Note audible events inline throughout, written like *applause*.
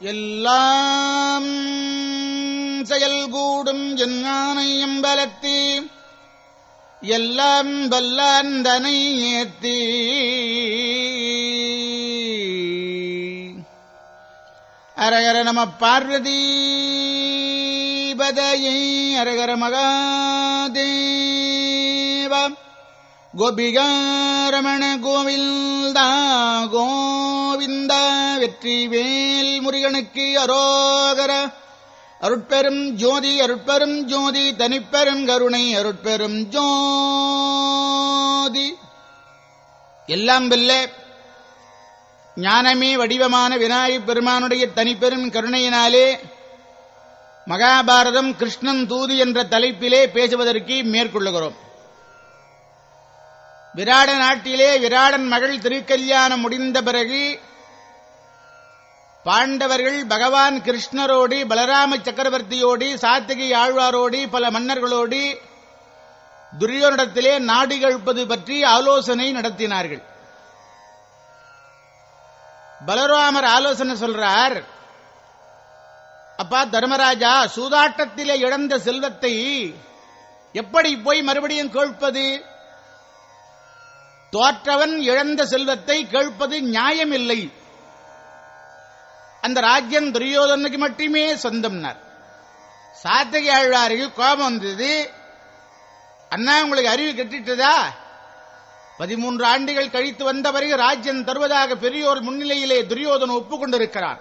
எல்லாம் செயல்கூடும் என்னானை எம்பலத்தி எல்லாம் வல்லாந்தனை ஏத்தி. அரகர நம பார்வதி பதையை அரகர மகாதே. கோபிகாரமண கோவிந்தா கோவிந்தா வெற்றி வேல் முருகனுக்கு அரோகர. அருட்பெரும் ஜோதி அருட்பெரும் ஜோதி தனிப்பெரும் கருணை அருட்பெரும் ஜோதி. எல்லாம் வெல்ல ஞானமே வடிவமான விநாயகப் பெருமானுடைய தனிப்பெரும் கருணையினாலே மகாபாரதம் கிருஷ்ணன் தூது என்ற தலைப்பிலே பேசுவதற்கு மேற்கொள்ளுகிறோம். விராட நாட்டிலே விராடன் மகள் திருக்கல்யாணம் முடிந்த பிறகு பாண்டவர்கள் பகவான் கிருஷ்ணரோடு பலராம சக்கரவர்த்தியோடு சாத்திகை ஆழ்வாரோடு பல மன்னர்களோடு துரியோனிடத்திலே நாடு கழிப்பது பற்றி ஆலோசனை நடத்தினார்கள். பலராமர் ஆலோசனை சொல்றார் அப்பா தர்மராஜா சூதாட்டத்திலே இழந்த செல்வத்தை எப்படி போய் மறுபடியும் கேட்பது தோற்றவன் இழந்த செல்வத்தை கேட்பது நியாயமில்லை. அந்த ராஜ்யம் துரியோதனுக்கு மட்டுமே சொந்தம்னார். சாத்தகி ஆழ்வாருக்கு கோபம் வந்தது. அண்ணா உங்களுக்கு அறிவு கட்டிட்டதா? பதிமூன்று ஆண்டுகள் கழித்து வந்த பிறகு ராஜ்யம் தருவதாக பெரியோர் முன்னிலையிலே துரியோதன ஒப்புக்கொண்டிருக்கிறான்.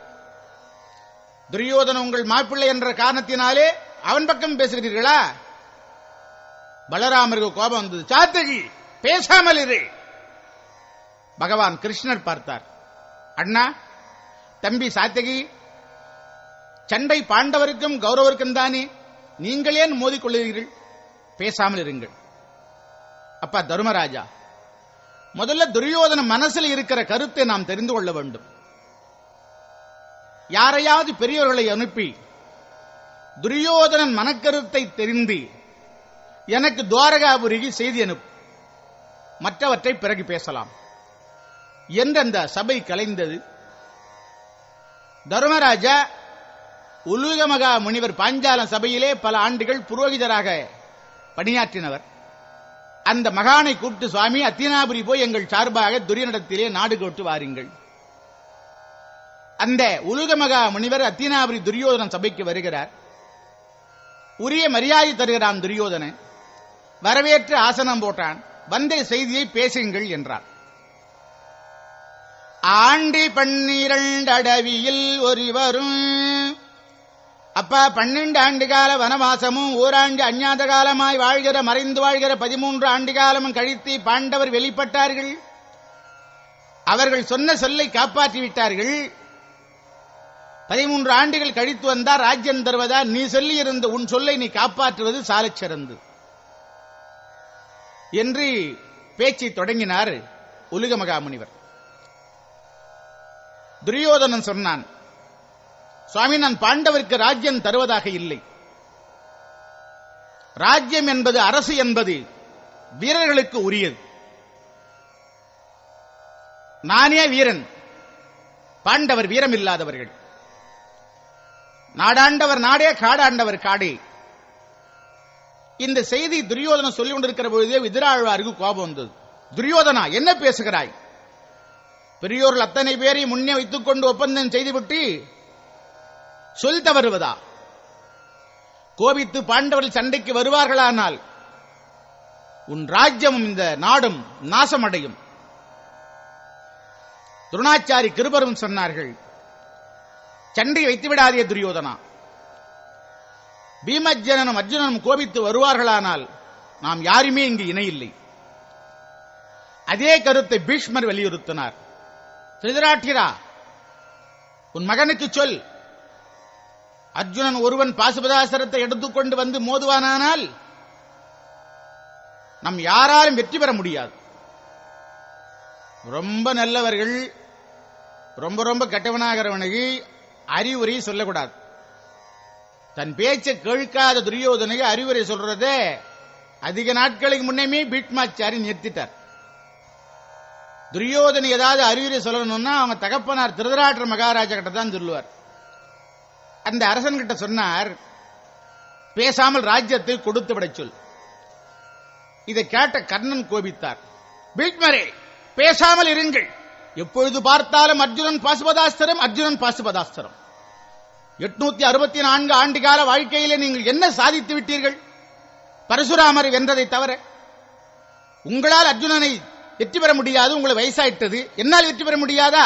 துரியோதன உங்கள் மாப்பிள்ளை என்ற காரணத்தினாலே அவன் பக்கம் பேசுகிறீர்களா? பலராமருக்கு கோபம் வந்தது. சாத்தகி பேசாமல் இரு. பகவான் கிருஷ்ணர் பார்த்தார். அண்ணா தம்பி சாத்தகி சண்டை பாண்டவருக்கும் கௌரவருக்கும் தானே நீங்கள் ஏன் மோதிக்கொள்ளுகிறீர்கள் பேசாமல் இருங்கள். அப்பா தருமராஜா முதல்ல துரியோதன மனசில் இருக்கிற கருத்தை நாம் தெரிந்து கொள்ள வேண்டும். யாரையாவது பெரியவர்களை அனுப்பி துரியோதனன் மனக்கருத்தை தெரிந்து எனக்கு துவாரகாபுரிக்கு செய்தி அனுப்பு. மற்றவற்றை பிறகு பேசலாம். என்று அந்த சபை கலைந்தது? தர்மராஜா உலுகமகா முனிவர் பாஞ்சாலம் சபையிலே பல ஆண்டுகள் புரோகிதராக பணியாற்றினவர். அந்த மகானை கூப்பிட்டு சுவாமி அத்தினாபுரி போய் எங்கள் சார்பாக துரியனிடத்திலே நாடு கோட்டு வாருங்கள். அந்த உலுகமகா முனிவர் அத்தினாபுரி துரியோதனன் சபைக்கு வருகிறார். உரிய மரியாதை தருகிறான் துரியோதனன். வரவேற்று ஆசனம் போட்டான். வந்த செய்தியை பேசுங்கள் என்றான் ஆண்டி பன்னிரண்டு அடவியில் ஒருவரும். அப்பா பன்னெண்டு ஆண்டு கால வனவாசமும் ஓராண்டு அஞ்ஞாத காலமாய் வாழ்கிற மறைந்து வாழ்கிற பதிமூன்று ஆண்டு காலமும் கழித்து பாண்டவர் வெளிப்பட்டார்கள். அவர்கள் சொன்ன சொல்லை காப்பாற்றி விட்டார்கள். பதிமூன்று ஆண்டுகள் கழித்து வந்தார் ராஜ்யம் தருவதா? நீ சொல்லி இருந்த உன் சொல்லை நீ காப்பாற்றுவது சாலச் சிறந்து. என்று பேச்சை தொடங்கினார் உலக மகாமுனிவர் துரியோதனன் சொன்னான் சுவாமி நான் பாண்டவருக்கு ராஜ்யம் தருவதாக இல்லை. ராஜ்யம் என்பது அரசு என்பது வீரர்களுக்கு உரியது. நானே வீரன் பாண்டவர் வீரம் இல்லாதவர்கள் நாடாண்டவர் நாடே காடாண்டவர் காடே. இந்த செய்தி துரியோதன சொல்லிக் கொண்டிருக்கிற பொழுதே விதிராழ்வாருக்கு கோபம் வந்தது. துரியோதனா என்ன பேசுகிறாய்? பெரியோர்கள் அத்தனை பேரை முன்னே வைத்துக் கொண்டு ஒப்பந்தம் செய்துவிட்டு சொல் தவறுவதா? கோபித்து பாண்டவர்கள் சண்டைக்கு வருவார்களானால் உன் ராஜ்யமும் இந்த நாடும் நாசமடையும். துருணாச்சாரி கிருபரும் சொன்னார்கள் சண்டை வைத்து விடாதே துரியோதனா. பீமஜனனும் அர்ஜுனனும் கோபித்து வருவார்களானால் நாம் யாருமே இங்கு இணையில்லை. அதே கருத்தை பீஷ்மர் வலியுறுத்தினார். திருதராட்டிரா உன் மகனுக்கு சொல். அர்ஜுனன் ஒருவன் பாசுபதாசரத்தை எடுத்துக்கொண்டு வந்து மோதுவானானால் நம் யாராலும் வெற்றி பெற முடியாது. ரொம்ப நல்லவர்கள் ரொம்ப ரொம்ப கெட்டவனாகிறவனுக்கு அறிவுரை சொல்லக்கூடாது. தன் பேச்சை கேட்காத துரியோதனைக்கு அறிவுரை சொல்றதே அதிக நாட்களுக்கு முன்னமே பீட்மாச்சாரி நிறுத்திட்டார். துரியோதனை ஏதாவது அறிவுரை சொல்லணும்னா அவங்க தகப்பனார் திருதராற்ற மகாராஜா கிட்ட தான் சொல்லுவார். அந்த அரசன் கிட்ட சொன்னார் பேசாமல் ராஜ்யத்தை கொடுத்து விட சொல். இதை கேட்ட கர்ணன் கோபித்தார். பீஷ்மரே பேசாமல் இருங்கள். எப்பொழுது பார்த்தாலும் அர்ஜுனன் பாசுபதாஸ்திரம் அர்ஜுனன் பாசுபதாஸ்திரம். எட்நூத்தி அறுபத்தி நான்கு ஆண்டு கால வாழ்க்கையிலே நீங்கள் என்ன சாதித்து விட்டீர்கள்? பரசுராமரை வென்றதை தவிர உங்களால் அர்ஜுனனை வெற்றி பெற முடியாது உங்களை வயசாயிட்டது. என்னால் வெற்றி பெற முடியாதா?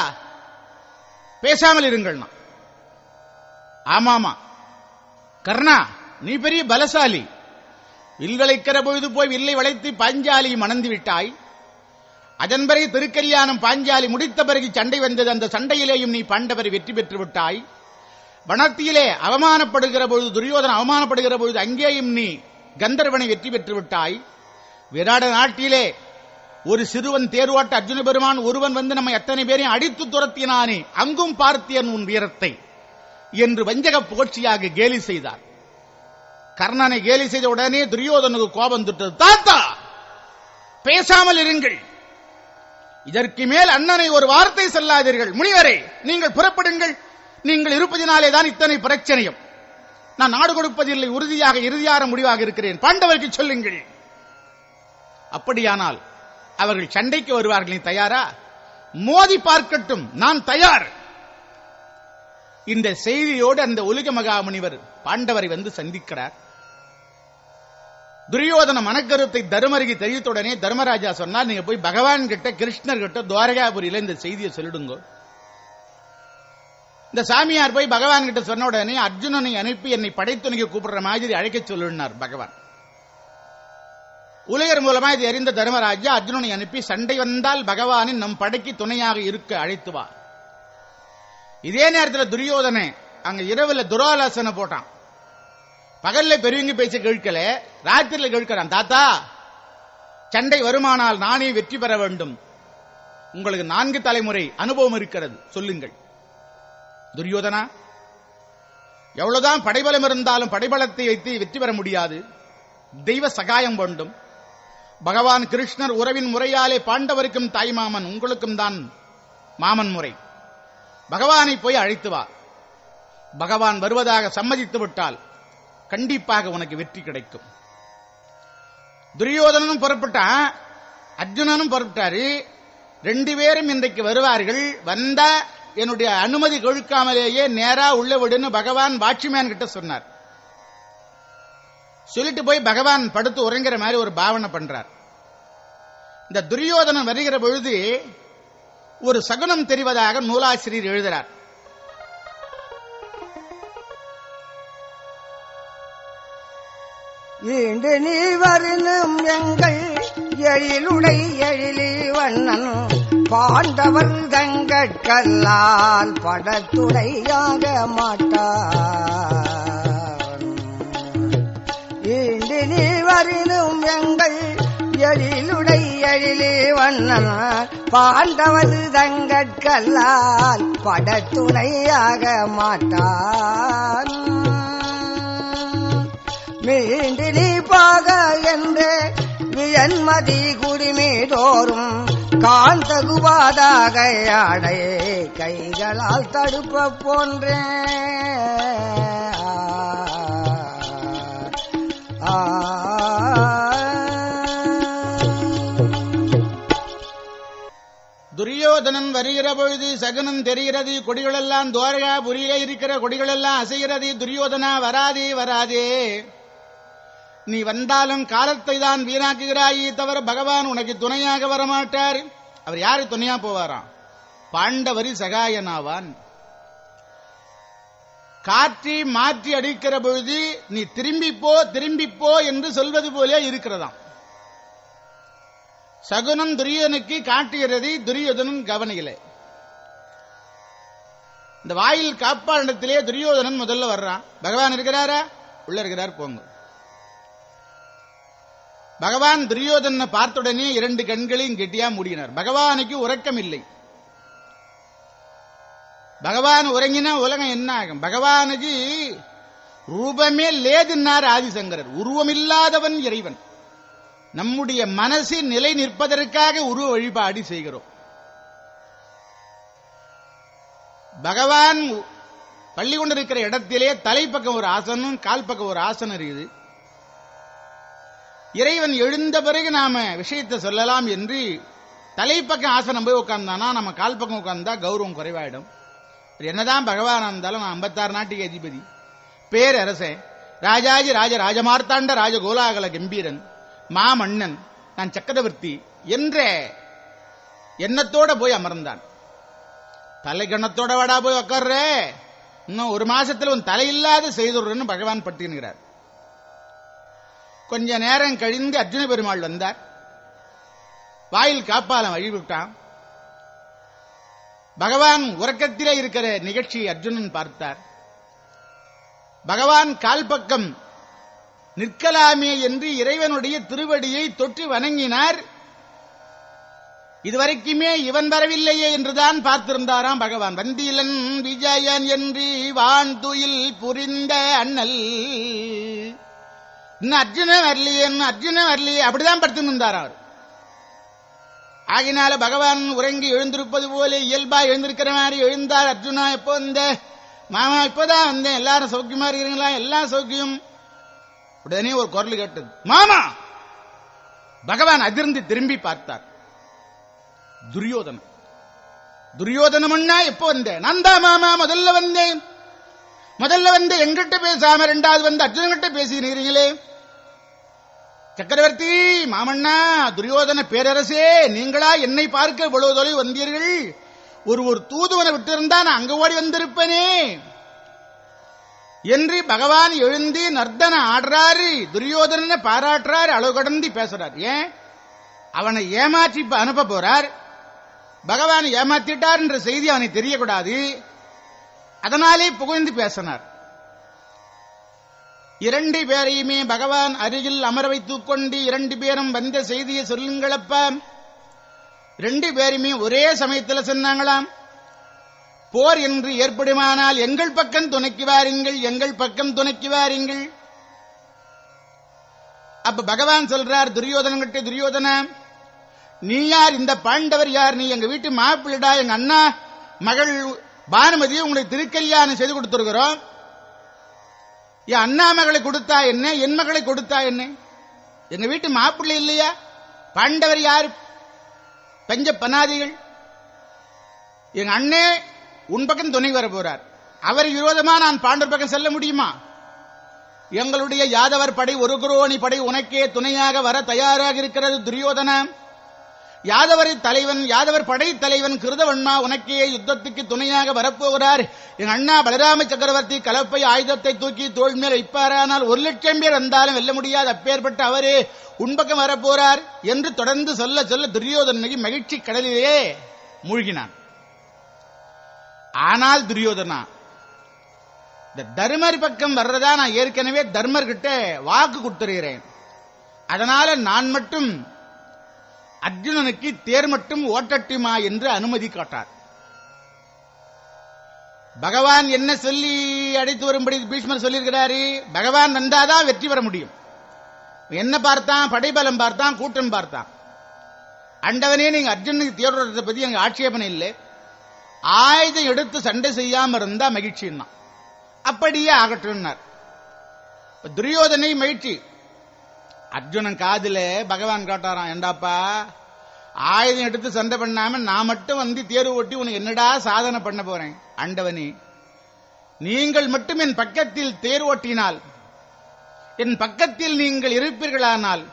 பேசாமல் இருங்கள் ஆமாமா. கர்ணா நீ பெரிய பலசாலி. வில்வளைக்கிற பொழுது போய் வில்லை வளைத்து பாஞ்சாலி மணந்து விட்டாய். அதன் பிறகு திருக்கல்யாணம் பாஞ்சாலி முடித்த பிறகு சண்டை வந்தது. அந்த சண்டையிலேயும் நீ பாண்டவரை வெற்றி பெற்று விட்டாய். வனத்திலே அவமானப்படுகிற பொழுது துரியோதன அவமானப்படுகிற பொழுது அங்கேயும் நீ கந்தர்வனை வெற்றி பெற்று விட்டாய். விராட நாட்டிலே ஒரு சிறுவன் தேர்வாட்ட அர்ஜுன பெருமான் ஒருவன் வந்து நம்ம எத்தனை பேரையும் அடித்து துரத்தினானே அங்கும் பார்த்தியன் உன் வீரத்தை என்று வஞ்சக புகழ்ச்சியாக கேலி செய்தார். கர்ணனை கேலி செய்த உடனே துரியோதனுக்கு கோபம் தொட்டது. தாத்தா பேசாமல் இருங்கள். இதற்கு மேல் அண்ணனை ஒரு வார்த்தை செல்லாதீர்கள். முனிவரே நீங்கள் புறப்படுங்கள். நீங்கள் இருப்பதினாலே தான் இத்தனை பிரச்சனையும். நான் நாடு கொடுப்பதில்லை உறுதியாக இறுதியான முடிவாக இருக்கிறேன். பாண்டவருக்கு சொல்லுங்கள். அப்படியானால் அவர்கள் சண்டைக்கு வருவார்கள் நீ தயாரா? மோதி பார்க்கட்டும் நான் தயார். இந்த செய்தியோடு அந்த உலக மகாமுனிவர் பாண்டவரை வந்து சந்திக்கிறார். துரியோதன மனக்கருத்தை தருமருக்கு தெரிவித்தவுடனே தர்மராஜா சொன்னால் நீங்க போய் பகவான் கிட்ட கிருஷ்ணர் கிட்ட துவாரகாபுரியில இந்த செய்தியை சொல்லிடுங்க. இந்த சாமியார் போய் பகவான் கிட்ட சொன்ன உடனே அர்ஜுனனை அனுப்பி என்னை படைத்துணைக்கு கூப்பிடுற மாதிரி அழைக்க சொல்லினார் பகவான். உலகர் மூலமா இது அறிந்த தர்மராஜா அர்ஜுனனை அனுப்பி சண்டை வந்தால் பகவானின் நம் படைக்கு துணையாக இருக்க அழைத்துவா இதே நேரத்தில் துரியோதனை அங்க இரவுல துராலாசனை போட்டான். பகல்ல பெரியவங்க பேச்ச கேட்கல ராத்திரில கேட்கிறான் தாத்தா சண்டை வருமானால் நானே வெற்றி பெற வேண்டும். உங்களுக்கு நான்கு தலைமுறை அனுபவம் இருக்கிறது. சொல்லுங்கள். துரியோதனா எவ்வளவுதான் படைபலம் இருந்தாலும் படைபலத்தை வைத்து வெற்றி பெற முடியாது. தெய்வ சகாயம் வேண்டும். பகவான் கிருஷ்ணர் உறவின் முறையாலே பாண்டவருக்கும் தாய் மாமன் உங்களுக்கும் தான் மாமன் முறை. பகவானை போய் அழைத்து வா. பகவான் வருவதாக சம்மதித்து விட்டால் கண்டிப்பாக உனக்கு வெற்றி கிடைக்கும். துரியோதனனும் புறப்பட்டான். அர்ஜுனனும் புறப்பட்டாரு. ரெண்டு பேரும் இன்றைக்கு வருவார்கள். வந்தா என்னுடைய அனுமதி கொழுக்காமலேயே நேரா உள்ள விடுன்னு பகவான் வாட்சிமேன் கிட்ட சொன்னார். சொல்லிட்டு போய் பகவான் படுத்து உறங்குற மாதிரி ஒரு பாவனை பண்றார். இந்த துரியோதனன் வருகிற பொழுது ஒரு சகுனம் தெரிவதாக நூலாசிரியர் எழுதுகிறார் நீ எங்கள் எழிலுடை எழிலி வண்ணன் பாண்டவர் தங்கட்கல்லால் படத்துடையாக மாட்டார். ஈண்டு நீ வரினும் எங்கள் எழிலுடை எழிலே வண்ணனார். பாண்டவது தங்கற்கல்லால் படத்துணையாக மாட்டான் நீ பாக என்று வியன்மதி குடிமீதோறும் காந்தகுவாதாக ஆடை கைகளால் தடுப்ப போன்றேன் துரியோதனன் வருகிற பொழுது சகுனம் தெரிகிறது. கொடிகளெல்லாம் துவாரகா புரிய இருக்கிற கொடிகளெல்லாம் அசைகிறது. துரியோதனா வராதே வராதே. நீ வந்தாலும் காலத்தை தான் வீணாக்குகிறாயே தவிர பகவான் உனக்கு துணையாக வரமாட்டார். அவர் யாரு? துணையா போவாராம்? பாண்டவரி சகாயனாவான். காற்றி மாற்றி அடிக்கிற பொழுது நீ திரும்பிப்போ திரும்பிப்போ என்று சொல்வது போலே இருக்கிறதாம். சகுனம் துரியோதனுக்கு காட்டுகிறது துரியோதனன் கவனிகளை இந்த வாயில் காப்பாண்டத்திலே துரியோதனன் முதல்ல வர்றான். பகவான் இருக்கிறாரா? உள்ள இருக்கிறார் போங்க. பகவான் துரியோதனை பார்த்தவுடனே இரண்டு கண்களையும் கெட்டியா மூடினார். பகவானுக்கு உறக்கம் இல்லை பகவான் உறங்கினா உலகம் என்ன ஆகும்? பகவானுக்கு ரூபமே லேதுன்னார் ஆதிசங்கரர். உருவமில்லாதவன் இறைவன். நம்முடைய மனசு நிலை நிற்பதற்காக உருவ வழிபாடு செய்கிறோம். பகவான் பள்ளி கொண்டிருக்கிற இடத்திலே தலைப்பக்கம் ஒரு ஆசனம் கால் பக்கம் ஒரு ஆசனம் இருக்குது. இறைவன் எழுந்த பிறகு நாம விஷயத்தை சொல்லலாம் என்று தலைப்பக்கம் ஆசனம் போய் உட்கார்ந்தானா நம்ம கால் பக்கம் உட்கார்ந்தா கௌரவம் குறைவாயிடும். என்னதான் பகவானா இருந்தாலும் நான் ஐம்பத்தாறு நாட்டுக்கு அதிபதி. பேரரசன் ராஜாஜி ராஜ ராஜமார்த்தாண்ட ராஜ கோலாகல கம்பீரன் மாமன்னன் நான் சக்கரவர்த்தி என்ற எண்ணத்தோட போய் அமர்ந்தான். தலைக்கணத்தோட வாடா போய் உட்கார்ற இன்னும் ஒரு மாசத்துல உன் தலையில்லாத செய்துடுறன்னு பகவான் பட்டினுகிறார் கொஞ்ச நேரம் கழிந்து அர்ஜுன பெருமாள் வந்தார். வாயில் காப்பாலம் வழிவிட்டான் பகவான் உறக்கத்திலே இருக்கிற நிகழ்ச்சி அர்ஜுனன் பார்த்தார். பகவான் கால்பக்கம் நிற்கலாமே என்று இறைவனுடைய திருவடியை தொட்டு வணங்கினார். இதுவரைக்குமே இவன் வரவில்லையே என்றுதான் பார்த்திருந்தாராம் பகவான். வந்திலன் விஜயன் என்று வான் துயில் புரிந்த அண்ணல். இன்னும் அர்ஜுனன் வரலையே இன்னும் அர்ஜுனன் வரலையே அப்படிதான் படுத்து இருந்தார் அவர். ஆகினால பகவான் உறங்கி எழுந்திருப்பது போல இயல்பா எழுந்திருக்கிற மாதிரி எழுந்தார் அர்ஜுனா. எப்போ வந்த? மாமா இப்பதான் வந்தேன். எல்லாரும் சௌக்கியமா இருக்கிறீங்களா? எல்லாம் சௌக்கியம். உடனே ஒரு குரல் கேட்டது. மாமா! பகவான் அதிர்ந்து திரும்பி பார்த்தார். துரியோதனம் துரியோதனம்னா எப்போ வந்தேன் நான் தான் மாமா முதல்ல வந்தேன். முதல்ல வந்து எங்கிட்ட பேசாம ரெண்டாவது வந்து அர்ஜுனங்கிட்ட பேசினீங்களே சக்கரவர்த்தி மாமண்ணா துரியோதன பேரரசே நீங்களா என்னை பார்க்க இவ்வளவு தொலைவு வந்தீர்கள்? ஒரு ஒரு தூதுவனை விட்டிருந்தா நான் அங்கு ஓடி வந்திருப்பேனே. என்று பகவான் எழுந்து நர்த்தன ஆடுறாரு துரியோதனனை பாராட்டுறாரு அளவு கடந்து பேசுறார். ஏன்? அவனை ஏமாற்றி அனுப்ப போறார். பகவான் ஏமாத்திட்டார் என்ற செய்தி அவனை தெரியக்கூடாது. அதனாலே புகழ்ந்து பேசினார். இரண்டு பேரையுமே பகவான் அருகில் அமர வைத்துக் கொண்டு இரண்டு பேரும் வந்த செய்தியை சொல்லுங்களப்பா. ரெண்டு பேருமே ஒரே சமயத்தில் சொன்னாங்களாம் போர் என்று ஏற்படுமானால் எங்கள் பக்கம் துணைக்கு வாருங்கள் எங்கள் பக்கம் துணைக்கு வாருங்கள். அப்ப பகவான் சொல்றார் துரியோதனங்கிட்ட துரியோதன நீ யார்? இந்த பாண்டவர் யார்? நீ எங்க வீட்டு மாப்பிள்ளடா எங்க அண்ணா மகள் பானுமதியை உங்களுக்கு திருக்கல்யாணம் செய்து கொடுத்திருக்கிறோம். என் அண்ணா மகளை கொடுத்தா என்ன? என் மகளை கொடுத்தா என்ன? எங்க வீட்டு மாப்பிள்ளை இல்லையா? பாண்டவர் யார்? பஞ்ச பனாதிகள். எங்க அண்ணே உன் பக்கம் துணை வர போறார். அவர் விரோதமா நான் பாண்டவர் பக்கம் செல்ல முடியுமா? எங்களுடைய யாதவர் படை ஒரு குரோணி படை உனக்கே துணையாக வர தயாராக இருக்கிறது துரியோதனம். யாதவரை தலைவன் யாதவர் படை தலைவன் உனக்கே யுத்தத்துக்கு துணையாக வரப்போகிறார். என் அண்ணா பலராம சக்கரவர்த்தி கலப்பை ஆயுதத்தை தூக்கி தோல் மேல் வைப்பாரானால் ஒரு லட்சம் பேர் வந்தாலும் வெல்ல முடியாது அப்பேற்பட்ட அவரே உன்பக்கம் வரப்போறார் என்று தொடர்ந்து சொல்ல சொல்ல துரியோதனையும் மகிழ்ச்சி கடலிலே மூழ்கினான். ஆனால் துரியோதனா இந்த தர்மர் பக்கம் வர்றதா நான் ஏற்கனவே தர்மர்கிட்ட வாக்கு கொடுத்துருகிறேன் அதனால நான் மட்டும் அர்ஜுனனுக்கு தேர் மட்டும் ஓட்டட்டுமா என்று அனுமதி காட்டார். பகவான் என்ன சொல்லி அழைத்து வரும்படி பீஷ்மர் சொல்லியிருக்கிறாரு? பகவான் வந்தாதான் வெற்றி பெற முடியும். என்ன பார்த்தான்? படைபலம் பார்த்தான் கூட்டம் பார்த்தான். அண்டவனே நீங்க அர்ஜுனுக்கு தேர் பத்தி எனக்கு ஆட்சேபனை இல்லை. ஆயுதம் எடுத்து சண்டை செய்யாம இருந்தா மகிழ்ச்சின்னா. அப்படியே ஆகட்டும்னார். துரியோதனை மகிழ்ச்சி அர்ஜுனன் காதில பகவான் காட்டாராம் ஏண்டாப்பா ஆயுதம் எடுத்து சண்டை பண்ணாம நான் மட்டும் வந்து தேர்வு ஓட்டி உனக்கு என்னடா சாதனை பண்ண போறேன்? ஆண்டவனே நீங்கள் மட்டும் என் பக்கத்தில் தேர் ஓட்டினால் என் பக்கத்தில் நீங்கள் இருப்பீர்களானால்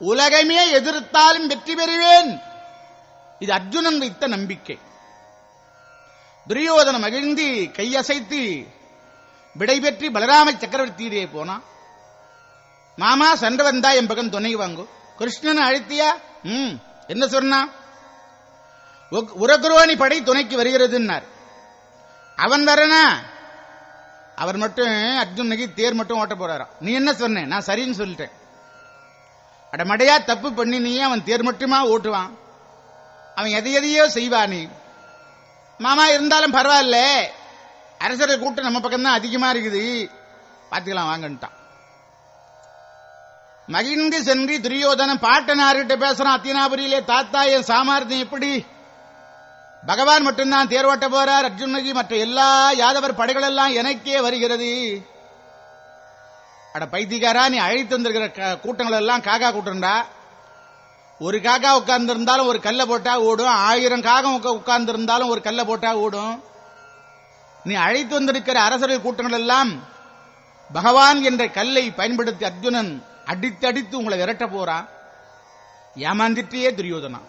உலகமே எதிர்த்தாலும் வெற்றி பெறுவேன். இது அர்ஜுனன் வைத்த நம்பிக்கை. துரியோதன மகிழ்ந்து கையசைத்து விடைபெற்று பலராம சக்கரவர்த்தியிலே போனான். மாமா சண்டை வந்தா என் பக்கம் துணை வாங்கு. கிருஷ்ணன் அழுத்தியா? ம் என்ன சொன்னா? உக்- உரகுரோணி படை துணைக்கு வருகிறதுன்னார். அவன் வரனா? அவர் மட்டும் அர்ஜுனுக்கு தேர் மட்டும் ஓட்ட போறாராம். நீ என்ன சொன்ன? நான் சரின்னு சொல்லிட்டேன். அடமடையா தப்பு பண்ணி நீ அவன் தேர் மட்டுமா ஓட்டுவான்? அவன் எதை எதையோ செய்வானே மாமா இருந்தாலும் பரவாயில்ல. அரசர்கள் கூட்டம் நம்ம பக்கம் தான் அதிகமா இருக்குது. பாத்துக்கலாம் வாங்கன்ட்டான். மகிழ்ந்து சென்று துரியோதனன் பாட்டனார்கிட்ட பேசுறான் அத்தினாபுரியிலே தாத்தா என் சாமர்த்தியம் எப்படி? பகவான் மட்டும்தான் தேர்வாட்ட போறார் அர்ஜுனகி மற்ற எல்லா யாதவர் படைகள் எல்லாம் எனக்கே வருகிறது. அட பைத்தியக்காரா நீ அழைத்து வந்திருக்கிற க- கூட்டங்கள் எல்லாம் காக்கா கூட்டம்டா ஒரு காக்கா உட்கார்ந்திருந்தாலும் ஒரு கல்லை போட்டா ஓடும் ஆயிரம் காகம் உட்கார்ந்திருந்தாலும் ஒரு கல்லை போட்டா ஓடும். நீ அழைத்து வந்திருக்கிற அரசர்கள் கூட்டங்கள் எல்லாம் பகவான் என்ற கல்லை பயன்படுத்தி அர்ஜுனன் அடித்தடித்து உங்களை விரட்ட போறான் ஏமாந்திட்டே துரியோதனா.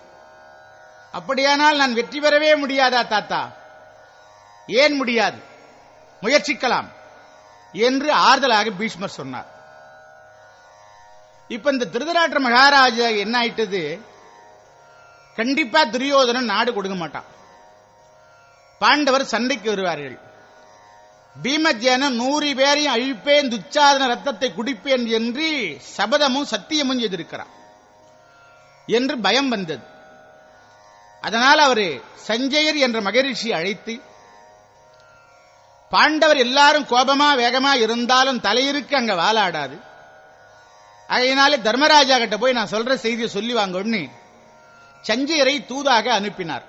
அப்படியானால் நான் வெற்றி பெறவே முடியாதா தாத்தா? ஏன் முடியாது? முயற்சிக்கலாம் என்று ஆறுதலாக பீஷ்மர் சொன்னார். இப்ப இந்த திருதராற்ற மகாராஜா என்ன ஆயிட்டது? கண்டிப்பா துரியோதனன் நாடு கொடுக்க மாட்டான். பாண்டவர் சண்டைக்கு வருவார்கள். பீமஜேனன் நூறு பேரையும் அழிப்பேன் துச்சாதன ரத்தத்தை குடிப்பேன் என்று சபதமும் சத்தியமும் எதிர்க்கிறான் என்று பயம் வந்தது. அதனால் அவர் சஞ்சயர் என்ற மகரிஷி அழைத்து பாண்டவர் எல்லாரும் கோபமா வேகமா இருந்தாலும் தலையிருக்கு அங்க வாலாடாது. அதனாலே தர்மராஜா கிட்ட போய் நான் சொல்ற செய்தியை சொல்லி வாங்கன்னு சஞ்சயரை தூதாக அனுப்பினார்.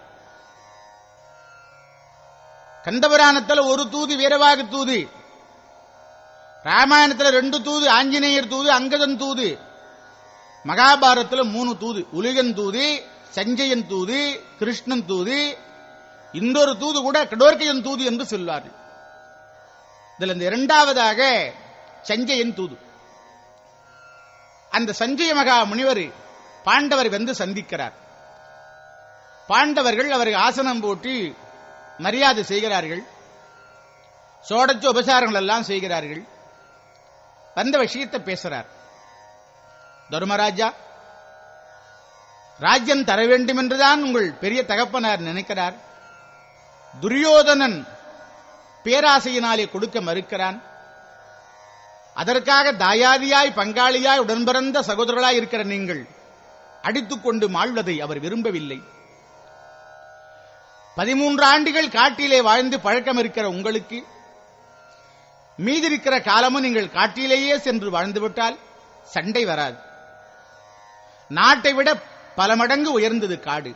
கந்தபுராணத்தில் ஒரு தூது வீரவாக தூது. ராமாயணத்துல ரெண்டு தூது ஆஞ்சநேயர் தூது அங்கதன் தூது. மகாபாரத்தில் மூணு தூது உலிகன் தூது சஞ்சயன் தூது கிருஷ்ணன் தூது. இன்னொரு தூது கூட கடோர்கையன் தூது என்று சொல்வார்கள். இதுல இந்த இரண்டாவதாக சஞ்சயன் தூது. அந்த சஞ்சய மகா முனிவர் பாண்டவர் வந்து சந்திக்கிறார். பாண்டவர்கள் அவருக்கு ஆசனம் போட்டு மரியாதை செய்கிறார்கள். சோடச்ச உபசாரங்கள் எல்லாம் செய்கிறார்கள். வந்த விஷயத்தை பேசுறார். தர்மராஜா ராஜ்யம் தர வேண்டும் என்றுதான் உங்கள் பெரிய தகப்பனார் நினைக்கிறார். துரியோதனன் பேராசையினாலே கொடுக்க மறுக்கிறான். அதற்காக தாயாதியாய் பங்காளியாய் உடன்பிறந்த சகோதரர்களாய் இருக்கிற நீங்கள் அடித்துக்கொண்டு மாழ்வதை அவர் விரும்பவில்லை. பதிமூன்று ஆண்டுகள் காட்டிலே வாழ்ந்து பழக்கம் இருக்கிற உங்களுக்கு மீதிருக்கிற காலமும் நீங்கள் காட்டிலேயே சென்று வாழ்ந்துவிட்டால் சண்டை வராது. நாட்டை விட பல மடங்கு உயர்ந்தது காடு.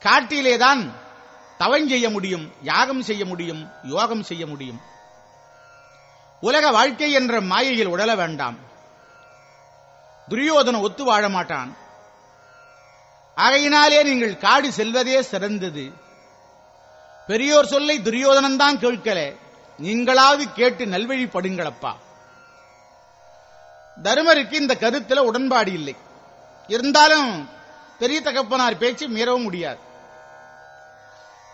காட்டிலேதான் தவம் செய்ய முடியும் யாகம் செய்ய முடியும் யோகம் செய்ய முடியும். உலக வாழ்க்கை என்ற மாயையில் உடல வேண்டாம். துரியோதன ஒத்து வாழ மாட்டான். ஆகையினாலே நீங்கள் காடு செல்வதே சிறந்தது. பெரியோர் சொல்லை துரியோதனன் தான் கேட்கல. நீங்களாவது கேட்டு நல்வழிப்படுங்களப்பா தருமருக்கு இந்த கருத்துல உடன்பாடு இல்லை. இருந்தாலும் பெரிய தகப்பனார் பேச்சு மீறவும் முடியாது.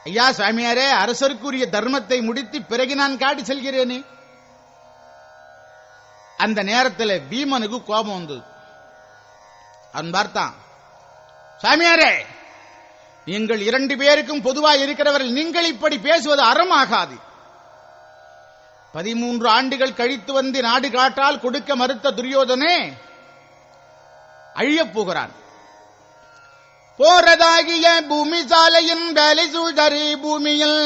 ஐயா சாமியாரே அரசருக்குரிய தர்மத்தை முடித்து பிறகு நான் காடு செல்கிறேனே. அந்த நேரத்தில் பீமனுக்கு கோபம் வந்தது. அவன் பார்த்தான் சாமியாரே நீங்கள் இரண்டு பேருக்கும் பொதுவாக இருக்கிறவர்கள் நீங்கள் இப்படி பேசுவது அறமாகாது. பதிமூன்று ஆண்டுகள் கழித்து வந்து நாடு காட்டால் கொடுக்க மறுத்த துரியோதனே அழியப் போகிறான். போறதாகிய பூமி சாலையின் வேலை சூழ்தறி பூமியில்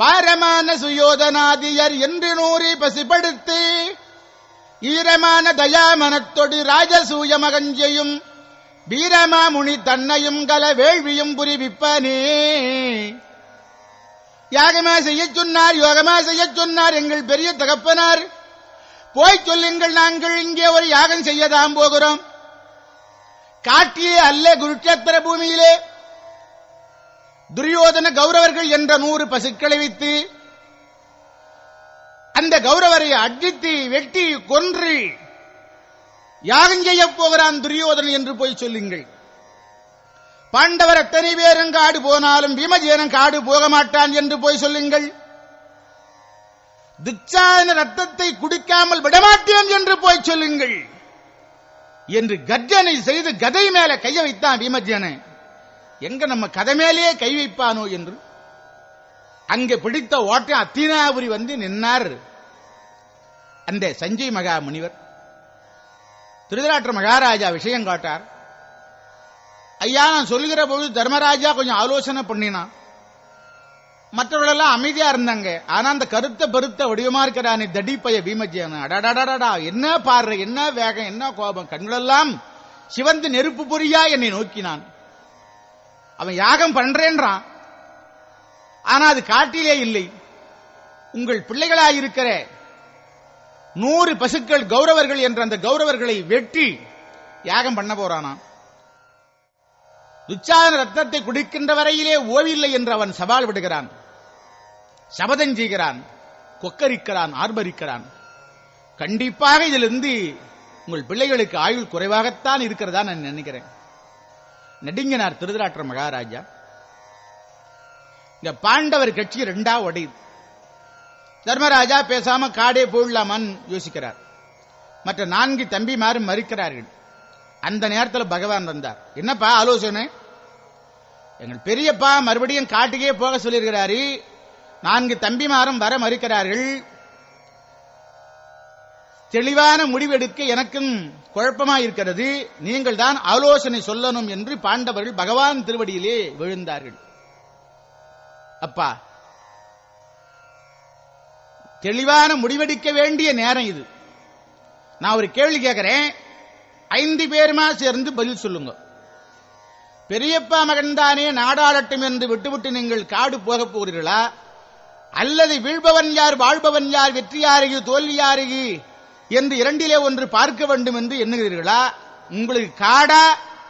பாரமான சுயோதனாதியர் என்று நூறி பசிப்படுத்தி ஈரமான தயாமனத்தொடி ராஜசூய மகஞ்சையும் வீரமாமுனி தன்னையும் கல வேள்வியும் புரிவிப்பனே. யாகமா செய்யச் சொன்னார் யோகமா செய்யச் சொன்னார் எங்கள் பெரிய தகப்பனார். போய் சொல்லுங்கள் நாங்கள் இங்கே ஒரு யாகம் செய்யதாம் போகிறோம். காட்டிலே அல்ல குருட்சேத்திர பூமியிலே. துரியோதன கௌரவர்கள் என்ற நூறு பசுக்களை வைத்து அந்த கௌரவரை அடித்து வெட்டி கொன்று யாகம் செய்யப் போகிறான் துரியோதனன் என்று போய் சொல்லுங்கள். பாண்டவர் அத்தனை பேரும் காடு போனாலும் பீமஜேனன் காடு போக மாட்டான் என்று போய் சொல்லுங்கள். துச்சாதன ரத்தத்தை குடிக்காமல் விடமாட்டேன் என்று போய் சொல்லுங்கள். என்று கர்ஜனை செய்து கதை மேல கைய வைத்தான் பீமஜேனன். எங்க நம்ம கதை மேலேயே கை வைப்பானோ என்று? அங்கே பிடித்த ஓட்டம் அத்தினாபுரி வந்து நின்னார். அந்த சஞ்சய் மகா முனிவர் திருதராற்ற மகாராஜா விஷயம் காட்டார். ஐயா நான் சொல்லுகிற பொழுது தர்மராஜா கொஞ்சம் ஆலோசனை பண்ணினான். மற்றவர்களெல்லாம் அமைதியா இருந்தாங்க. ஆனா அந்த கருத்த பெருத்த வடிவமா இருக்கிறானே தடிப்பைய பீமஜியான. அடாடாடாடா என்ன பாடுற என்ன வேகம் என்ன கோபம். கண்களெல்லாம் சிவந்து நெருப்பு பொறியா என்னை நோக்கினான். அவன் யாகம் பண்றேன்றான். ஆனா அது காட்டிலே இல்லை. உங்கள் பிள்ளைகளாயிருக்கிற நூறு பசுக்கள் கௌரவர்கள் என்ற அந்த கௌரவர்களை வெட்டி யாகம் பண்ண போறானா? துச்சாதன ரத்தத்தை குடிக்கின்ற வரையிலே ஓவில்லை என்று அவன் சவால் விடுகிறான். சபதம் செய்கிறான். கொக்கரிக்கிறான் ஆர்ப்பரிக்கிறான். கண்டிப்பாக இதிலிருந்து உங்கள் பிள்ளைகளுக்கு ஆயுள் குறைவாகத்தான் இருக்கிறதா நான் நினைக்கிறேன். நெடுங்கினார் திருதராற்ற மகாராஜா இந்த பாண்டவர் கட்சி ரெண்டா உடையுது தர்மராஜா பேசாம காடே போடலாமான்னு யோசிக்கிறார். மற்ற நான்கு தம்பிமாரும் மறுக்கிறார்கள். அந்த நேரத்தில் பகவான் வந்தார். என்னப்பா ஆலோசனை? எங்கள் பெரியப்பா மறுபடியும் காட்டுக்கே போக சொல்லியிருக்கிறாரு. நான்கு தம்பிமாரும் வர மறுக்கிறார்கள். தெளிவான முடிவெடுக்க எனக்கும் குழப்பமா இருக்கிறது. நீங்கள் தான் ஆலோசனை சொல்லணும் என்று பாண்டவர்கள் பகவான் திருவடியிலே விழுந்தார்கள். அப்பா. தெளிவான முடிவெடுக்க வேண்டிய நேரம் இது. நான் ஒரு கேள்வி கேட்கிறேன். ஐந்து பேருமா சேர்ந்து பதில் சொல்லுங்க. பெரியப்பா மகன்தானே நாடாளட்டும் என்று விட்டுவிட்டு நீங்கள் காடு போகப் போகிறீர்களா? அல்லது வீழ்பவன் யார் வாழ்பவன் யார் வெற்றி யாருகு தோல்வி யாருகு என்று இரண்டிலே ஒன்று பார்க்க வேண்டும் என்று எண்ணுகிறீர்களா? உங்களுக்கு காடா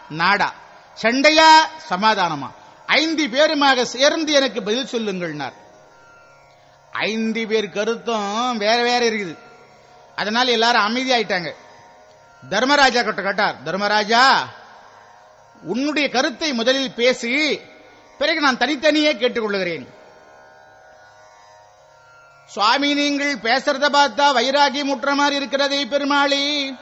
நாடா. சண்டையா சமாதானமா? ஐந்து பேருமாக சேர்ந்து எனக்கு பதில் சொல்லுங்கள்னார். ஐந்து பேர் கருத்தும் வேற வேற இருக்குது. அதனால எல்லாரும் அமைதியாயிட்டாங்க தர்மராஜா கிட்ட கேட்டார் தர்மராஜா உன்னுடைய கருத்தை முதலில் பேசி பிறகு நான் தனித்தனியே கேட்டுக்கொள்கிறேன் சுவாமி நீங்கள் பேசுறத பார்த்தா வைராகி முற்ற மாதிரி இருக்கிறதே பெருமாளி.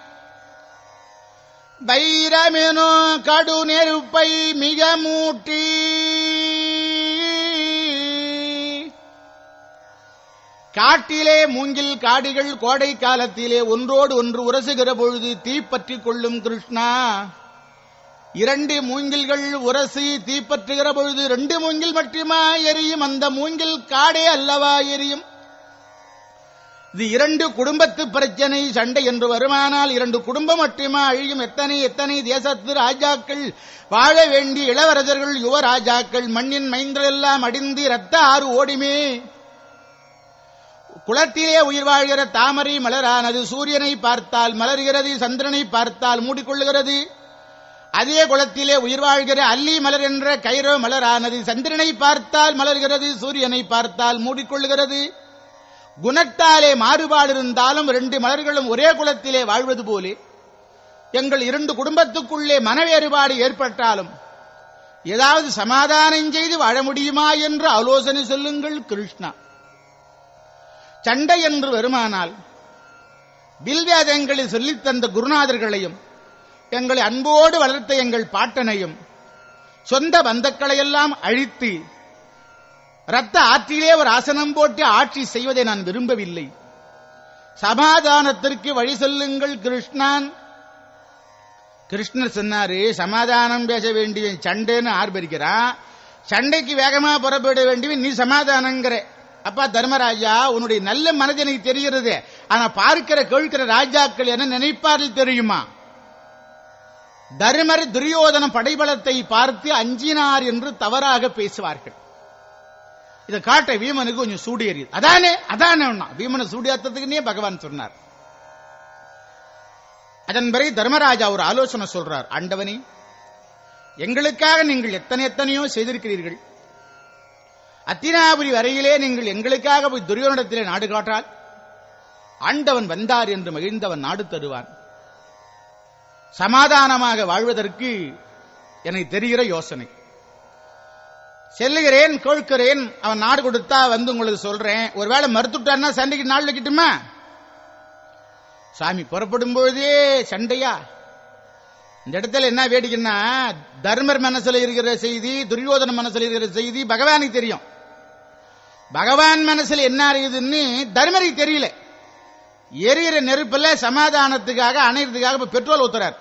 வைரமெனோ கடு நெருப்பை மிக மூட்டி. காட்டிலே மூங்கில் காடுகள் கோடை காலத்திலே ஒன்றோடு ஒன்று உரசுகிற பொழுது தீப்பற்றிக் கொள்ளும் கிருஷ்ணா. இரண்டு மூங்கில்கள் உரசி தீப்பற்றுகிற பொழுது ரெண்டு மூங்கில் மட்டுமா எரியும்? அந்த மூங்கில் காடே அல்லவா எரியும்? இது இரண்டு குடும்பத்து பிரச்சனை சண்டை என்று வருமானால் இரண்டு குடும்பம் மட்டுமா? அழியும் எத்தனை எத்தனை தேசத்து ராஜாக்கள்? வாழ வேண்டிய இளவரசர்கள் யுவராஜாக்கள் மண்ணின் மைந்தரெல்லாம் அடிந்து இரத்த ஆறு ஓடிமே? குளத்திலே உயிர் வாழ்கிற தாமரை மலரானது சூரியனை பார்த்தால் மலர்கிறது சந்திரனை பார்த்தால் மூடிக்கொள்ளுகிறது. அதே குளத்திலே உயிர் வாழ்கிற அல்லி மலர் என்ற கைரோ மலரானது சந்திரனை பார்த்தால் மலர்கிறது சூரியனை பார்த்தால் மூடிக்கொள்ளுகிறது. குணத்தாலே மாறுபாடு இருந்தாலும் ரெண்டு மலர்களும் ஒரே குலத்திலே வாழ்வது போலே. எங்கள் இரண்டு குடும்பத்துக்குள்ளே மனவேறுபாடு ஏற்பட்டாலும் ஏதாவது சமாதானம் செய்து வாழ முடியுமா என்று ஆலோசனை சொல்லுங்கள் கிருஷ்ணா. சண்டை என்று வருமானால் பில்வேதங்களை சொல்லித் தந்த குருநாதர்களையும் எங்களை அன்போடு வளர்த்த எங்கள் பாட்டனையும் சொந்த பந்தக்களையெல்லாம் அழித்து ரத்த ஆற்றிலே ஒரு ஆசனம் போட்டு ஆட்சி செய்வதை நான் விரும்பவில்லை. சமாதானத்திற்கு வழி சொல்லுங்கள் கிருஷ்ணான். கிருஷ்ணர் சொன்னாரு சமாதானம் பேச வேண்டிய சண்டைன்னு ஆர்ப்பரிக்கிறான் சண்டைக்கு வேகமா புறப்பட வேண்டிய நீ சமாதானங்கிற. அப்பா தர்மராஜா உன்னுடைய நல்ல மனது எனக்கு தெரிகிறது. ஆனா பார்க்கிற கேட்கிற ராஜாக்கள் என்ன நினைப்பார்கள் தெரியுமா? தர்மர் துரியோதன படைபலத்தை பார்த்து அஞ்சினார் என்று தவறாக பேசுவார்கள். இதை காட்ட வீமனுக்கு கொஞ்சம் சூடு எறியுது அதானே அதானே வீமனை சூடியாத்ததுக்குன்னே பகவான் சொன்னார். அதன் பிறகு தர்மராஜா ஒரு ஆலோசனை சொல்றார். ஆண்டவனே எங்களுக்காக நீங்கள் எத்தனை எத்தனையோ செய்திருக்கிறீர்கள். அத்தினாபுரி வரையிலே நீங்கள் எங்களுக்காக போய் துரியோனிடத்திலே நாடு காட்டால் ஆண்டவன் வந்தார் என்று மகிழ்ந்தவன் நாடு தருவான். சமாதானமாக வாழ்வதற்கு எனக்கு தெரிகிற யோசனை. செல்லுகிறேன் கேட்கிறேன் அவன் நாடு கொடுத்தா வந்து உங்களுக்கு சொல்றேன். ஒருவேளை மறுத்துட்டான்னா சண்டைக்கு நாள் வைக்கட்டுமா? சாமி புறப்படும் போதே சண்டையா? இந்த இடத்துல என்ன வேடிக்கைன்னா தர்மர் மனசுல இருக்கிற செய்தி துரியோதன மனசுல இருக்கிற செய்தி பகவானுக்கு தெரியும். பகவான் மனசுல என்ன இருக்குதுன்னு தர்மருக்கு தெரியல. எரியிற நெருப்புல சமாதானத்துக்காக அணைகிறதுக்காக பெட்ரோல் ஊத்துறாரு.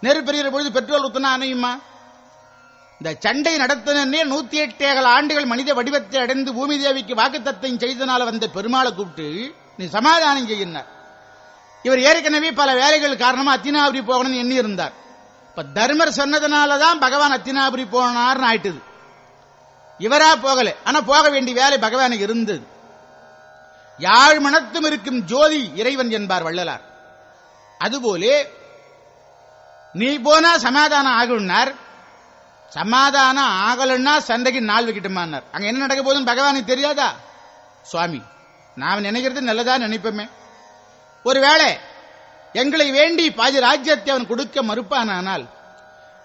நெருப்பு எரிகிற பொழுது பெட்ரோல் ஊத்துனா அணையுமா? இந்த சண்டை நடத்தினே நூத்தி எட்டேகல் ஆண்டுகள் மனித வடிவத்தை அடைந்து பூமி தேவிக்கு வாக்குத்தத்தம் செய்தனால வந்த பெருமாளை கூப்பிட்டு நீ சமாதானம் செய்யினார் இவர் ஏற்கனவே பல வேலைகள் காரணமா அத்தினாபுரி போகணும்னு எண்ணி இருந்தார் இப்ப தர்மர் சொன்னதுனாலதான் பகவான் அத்தினாபுரி போனார்னு ஆயிட்டுது. இவரா போகல. ஆனா போக வேண்டிய வேலை பகவானுக்கு இருந்தது. யாழ் மனத்தும் இருக்கும் ஜோதி இறைவன் என்பார் வள்ளலார். அதுபோலே நீ போனா சமாதானம் ஆகும்னார். சமாதானம் ஆகலன்னா சண்டைக்கு நாள் வைக்கட்டுமான்னார். அங்க என்ன நடக்க போகுதுன்னு பகவானுக்கு தெரியாதா? சுவாமி நாம் நினைக்கிறது நல்லதா நினைப்போமே. ஒருவேளை எங்களை வேண்டி பாதி ராஜ்யத்தை அவன் கொடுக்க மறுப்பானானால்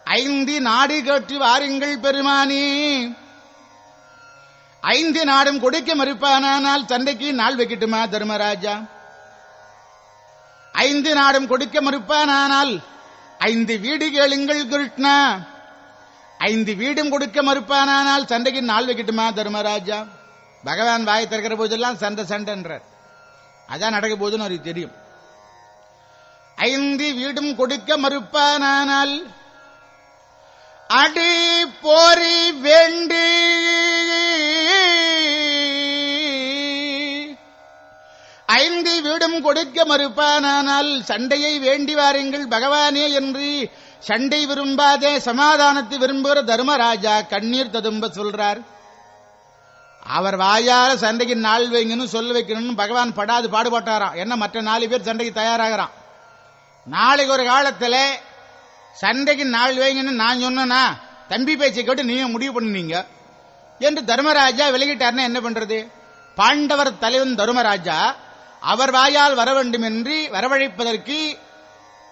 ஐந்து நாடு கேட்டு வாருங்கள் பெருமானே. ஐந்து நாடும் கொடுக்க மறுப்பானானால் சண்டைக்கு நாள் வைக்கட்டுமா தர்மராஜா? ஐந்து நாடும் கொடுக்க மறுப்பானானால் ஐந்து வீடு கேளுங்கள் கிருஷ்ணா. ஐந்து வீடும் கொடுக்க மறுப்பானானால் சண்டைக்கு நாள் வைக்கட்டுமா தர்மராஜா? பகவான் வாய் திறக்கிற போதெல்லாம் சண்டை சண்டைன்றார். அதான் நடக்க போதுன்னு அவருக்கு தெரியும். ஐந்து வீடும் கொடுக்க மறுப்பானானால் அடி போரி வேண்டி. ஐந்து வீடும் கொடுக்க மறுப்பானானால் சண்டையை வேண்டி வாருங்கள் பகவானே என்று சண்டை விரும்பாதே சமாதானத்தை விரும்புகிற தர்மராஜா கண்ணீர் ததும்ப சொல்றார். அவர் வாயால சண்டைக்கு நாள் வைங்கன்னு சொல்ல வைக்கணும்னு பகவான் படாது பாடுபட்டாராம். என்ன மற்ற நாலு பேர் சண்டைக்கு தயாராகிறான் நாளைக்கு ஒரு காலத்துல சண்டைக்கு நாள் வைங்கன்னு நான் சொன்னா தம்பி பேச்சை கேட்டு நீங்க முடிவு பண்ணுனீங்க. என்று தர்மராஜா விலகிட்டார்னா என்ன பண்றது? பாண்டவர் தலைவன் தர்மராஜா அவர் வாயால் வர வேண்டும் என்று வரவழைப்பதற்கு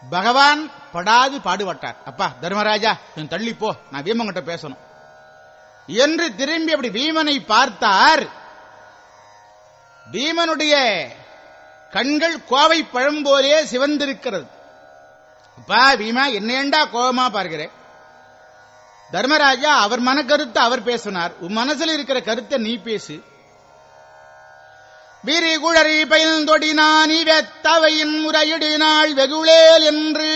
பகவான் படாது பாடுபட்டார். அப்பா தர்மராஜா கொஞ்சம் தள்ளி போ. நான் பீமங்கிட்ட பேசணும். என்று திரும்பி அப்படி பீமனை பார்த்தார். பீமனுடைய கண்கள் கோவை பழம் போலே சிவந்திருக்கிறது. அப்பா பீமா என்னேண்டா கோபமா பார்க்கிறேன் தர்மராஜா அவர் மன கருத்தை அவர் பேசினார். உன் மனசுல இருக்கிற கருத்தை நீ பேசு. விரிகுழறி பயில்ந்தொடினான் வெத்தவையின் முறையிடினாள் வெகுளேல் என்று.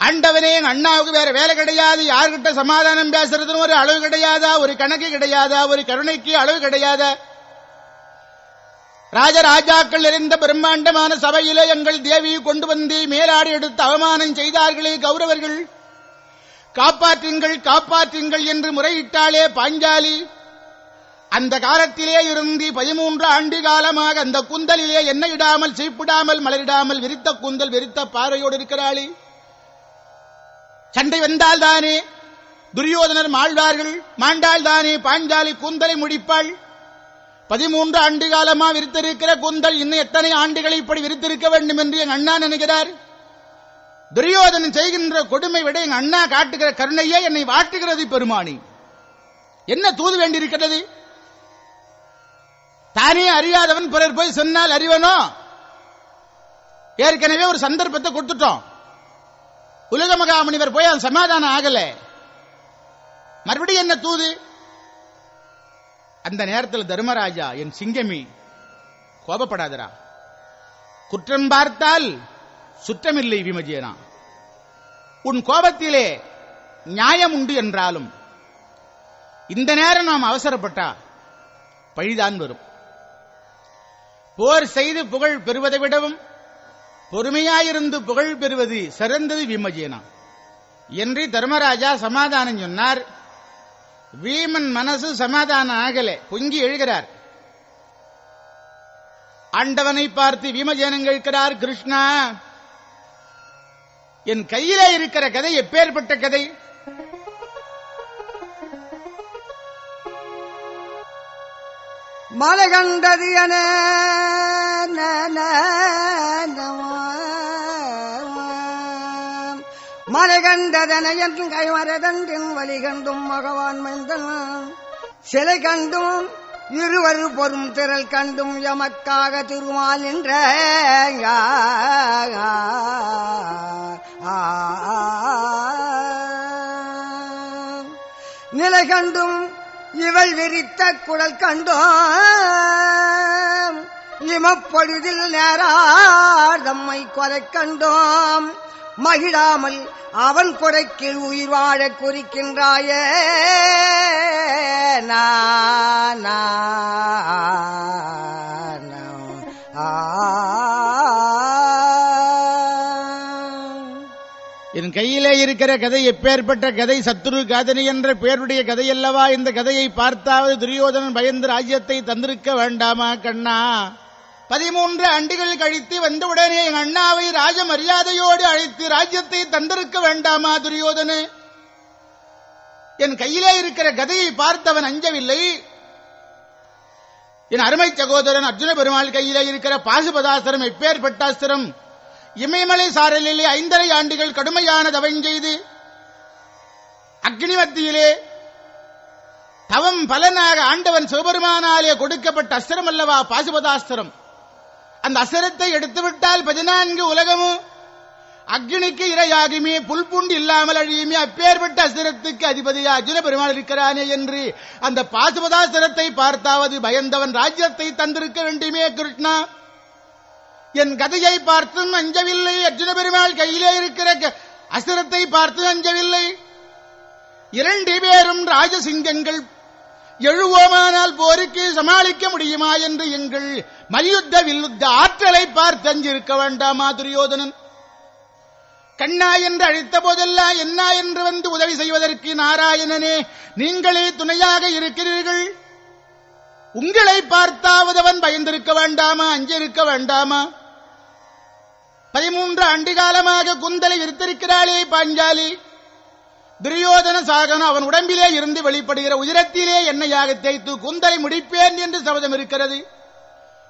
அண்டவனே எங்க அண்ணாவுக்கு வேற வேலை கிடையாது யார்கிட்ட சமாதானம் பேசுறதுன்னு ஒரு அளவு கிடையாதா ஒரு கணக்கு கிடையாதா ஒரு கருணைக்கு அளவு கிடையாதா? ராஜராஜாக்கள் இருந்த பிரம்மாண்டமான சபையிலே எங்கள் தேவியை கொண்டு வந்து மேலாடி எடுத்து அவமானம் செய்தார்களே கௌரவர்கள். காப்பாற்றுங்கள் காப்பாற்றுங்கள் என்று முறையிட்டாளே பாஞ்சாலி. அந்த காலத்திலே இருந்து பதிமூன்று ஆண்டு காலமாக அந்த குந்தலிலே என்ன இடாமல் சீப்பிடாமல் மலரிடாமல் விரித்த குந்தல் விரித்த பாறையோடு இருக்கிறாளே. சண்டை வந்தால் தானே துரியோதனர் மாழ்வார்கள் மாண்டால் தானே பாஞ்சாலி கூந்தலை முடிப்பாள். பதிமூன்று ஆண்டு காலமா விரித்திருக்கிற கூந்தல் இன்னும் எத்தனை ஆண்டுகளை இப்படி விரித்திருக்க வேண்டும் என்று என் அண்ணா நினைக்கிறார். துரியோதனன் செய்கின்ற கொடுமை விட எங்க அண்ணா காட்டுகிற கருணையே என்னை வாட்டுகிறது பெருமானி. என்ன தூது வேண்டியிருக்கிறது? தானே அறியாதவன் பிறர் போய் சொன்னால் அறிவனோ? ஏற்கனவே ஒரு சந்தர்ப்பத்தை கொடுத்துட்டோம். உலக மகாமுனிவர் போய் அது சமாதானம் ஆகல. மறுபடியும் என்ன தூது? அந்த நேரத்தில் தர்மராஜா என் சிங்கமி கோபப்படாதரா குற்றம் பார்த்தால் சுற்றமில்லை விமஜியனா. உன் கோபத்திலே நியாயம் உண்டு என்றாலும் இந்த நேரம் நாம் அவசரப்பட்டா பழிதான் வரும். போர் செய்து புகழ் பெறுவதை விடவும் பொறுமையாயிருந்து புகழ் பெறுவது சிறந்தது விமஜேனா. என்று தர்மராஜா சமாதானம் சொன்னார். வீமன் மனசு சமாதானம் ஆகல பொங்கி எழுகிறார். ஆண்டவனை பார்த்து வீமஜேனம் கேட்கிறார் கிருஷ்ணா. என் கையிலே இருக்கிற கதை எப்பேற்பட்ட கதை? மலை கண்டது என மலை கண்டதன என்று கைமரதன்றின் வழி கண்டும் மகவான் மைந்தன். சிலை கண்டும் இருவர் பொறும் திரள் கண்டும் எமக்காக திருமால் நின்ற நிலை கண்டும் இவள் விரித்த குடல் கண்டோம். இமப்பொழுதில் நேரார் தம்மை கொலை கண்டோம். மகிழாமல் அவன் குறைக்கில் உயிர் வாழக் குறிக்கின்றாய. என் கையிலே இருக்கிற கதை எப்பேற்பட்ட கதை? சத்துரு காதனி என்ற பெயருடைய கதையல்லவா இந்த கதையை பார்த்தாவது துரியோதனன் பயந்து ராஜ்யத்தை தந்திருக்க வேண்டாமா கண்ணா? பதிமூன்று ஆண்டுகள் கழித்து வந்தவுடனே என் அண்ணாவை ராஜ மரியாதையோடு அழைத்து ராஜ்யத்தை தந்திருக்க வேண்டாமா துரியோதனு? என் கையிலே இருக்கிற கதையை பார்த்தவன் அஞ்சவில்லை. என் அருமை சகோதரன் அர்ஜுன பெருமாள் கையிலே இருக்கிற பாசுபதாஸ்திரம் எப்பேற்பட்டாஸ்திரம்? இமயமலை சாரலிலே ஐந்தரை ஆண்டுகள் கடுமையான தவம் செய்து தவம் பலனாக ஆண்டவன் சிவபெருமானாலே கொடுக்கப்பட்ட அஸ்திரம் அல்லவா பாசுபதாஸ்திரம்? அந்த அசரத்தை எடுத்துவிட்டால் பதினான்கு உலகமும் அக்னிக்கு இரையாகுமே புல்புண்டு இல்லாமல் அழியுமே அப்பேற்பட்ட அஸ்திரத்துக்கு அதிபதியா அர்ஜுன பெருமாள் இருக்கிறானே என்று அந்த பாசுபதாஸ்திரத்தை பார்த்தாவது பயந்தவன் ராஜ்யத்தை தந்திருக்க வேண்டுமே கிருஷ்ணா. என் கதையை பார்த்தும் அஞ்சவில்லை அர்ஜுன பெருமாள் கையிலே இருக்கிற க- அஸ்திரத்தை பார்த்து அஞ்சவில்லை. இரண்டு பேரும் ராஜசிங்கங்கள் எழுவோமானால் போருக்கு சமாளிக்க முடியுமா என்று எங்கள் மல்யுத்த வில்லுத்த ஆற்றலை பார்த்தஞ்சிருக்க வேண்டாமா துரியோதனன்? கண்ணா என்று அழைத்த போதெல்லாம் என்ன என்று வந்து உதவி செய்வதற்கு நாராயணனே நீங்களே துணையாக இருக்கிறீர்கள். உங்களை பார்த்தாவது அவன் பயந்திருக்க வேண்டாமா அஞ்சிருக்க வேண்டாமா? பதிமூன்று ஆண்டு காலமாக குந்தலை விரித்திருக்கிறாளே பாஞ்சாலி. துரியோதன சாகனம் அவன் உடம்பிலே இருந்து வெளிப்படுகிற உதிரத்திலே யாக தேய்த்து குந்தலை முடிப்பேன் என்று சபதம் இருக்கிறது.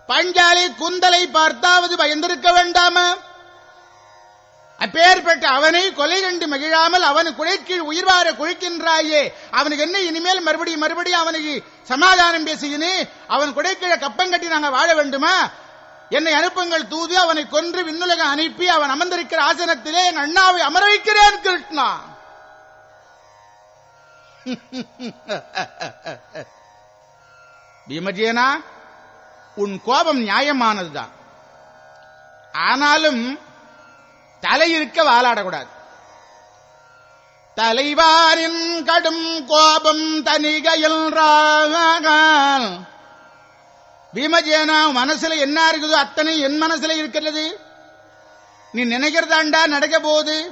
பஞ்சாலி குந்தலை பார்த்தாவது பயந்திருக்க வேண்டாமா? அப்பேற்பட்ட அவனை கொலை கண்டு மகிழாமல் அவன் குழைக்கீழ் உயிர்வார குழிக்கின்றாயே. அவனுக்கு என்ன இனிமேல் மறுபடியும் மறுபடியும் அவனுக்கு சமாதானம் பேசுகினே அவன் குடைக்கீழ கப்பம் கட்டி வாழ வேண்டுமா? என்னை அனுப்புங்கள் தூது அவனை கொன்று விண்ணுலகம் அனுப்பி அவன் அமர்ந்திருக்கிற ஆசனத்திலே என் அண்ணாவை அமர வைக்கிறேன் கிருஷ்ணா. *laughs* பீமஜேனா உன் கோபம் நியாயமானதுதான். ஆனாலும் தலையிருக்க வாலாடக்கூடாது. தலைவாரின் கடும் கோபம் தனிகையில் பீமஜேனா மனசுல என்ன இருக்குதோ அத்தனை என் மனசுல இருக்கிறது? நீ நினைக்கிறதாண்டா நடக்க போகுது?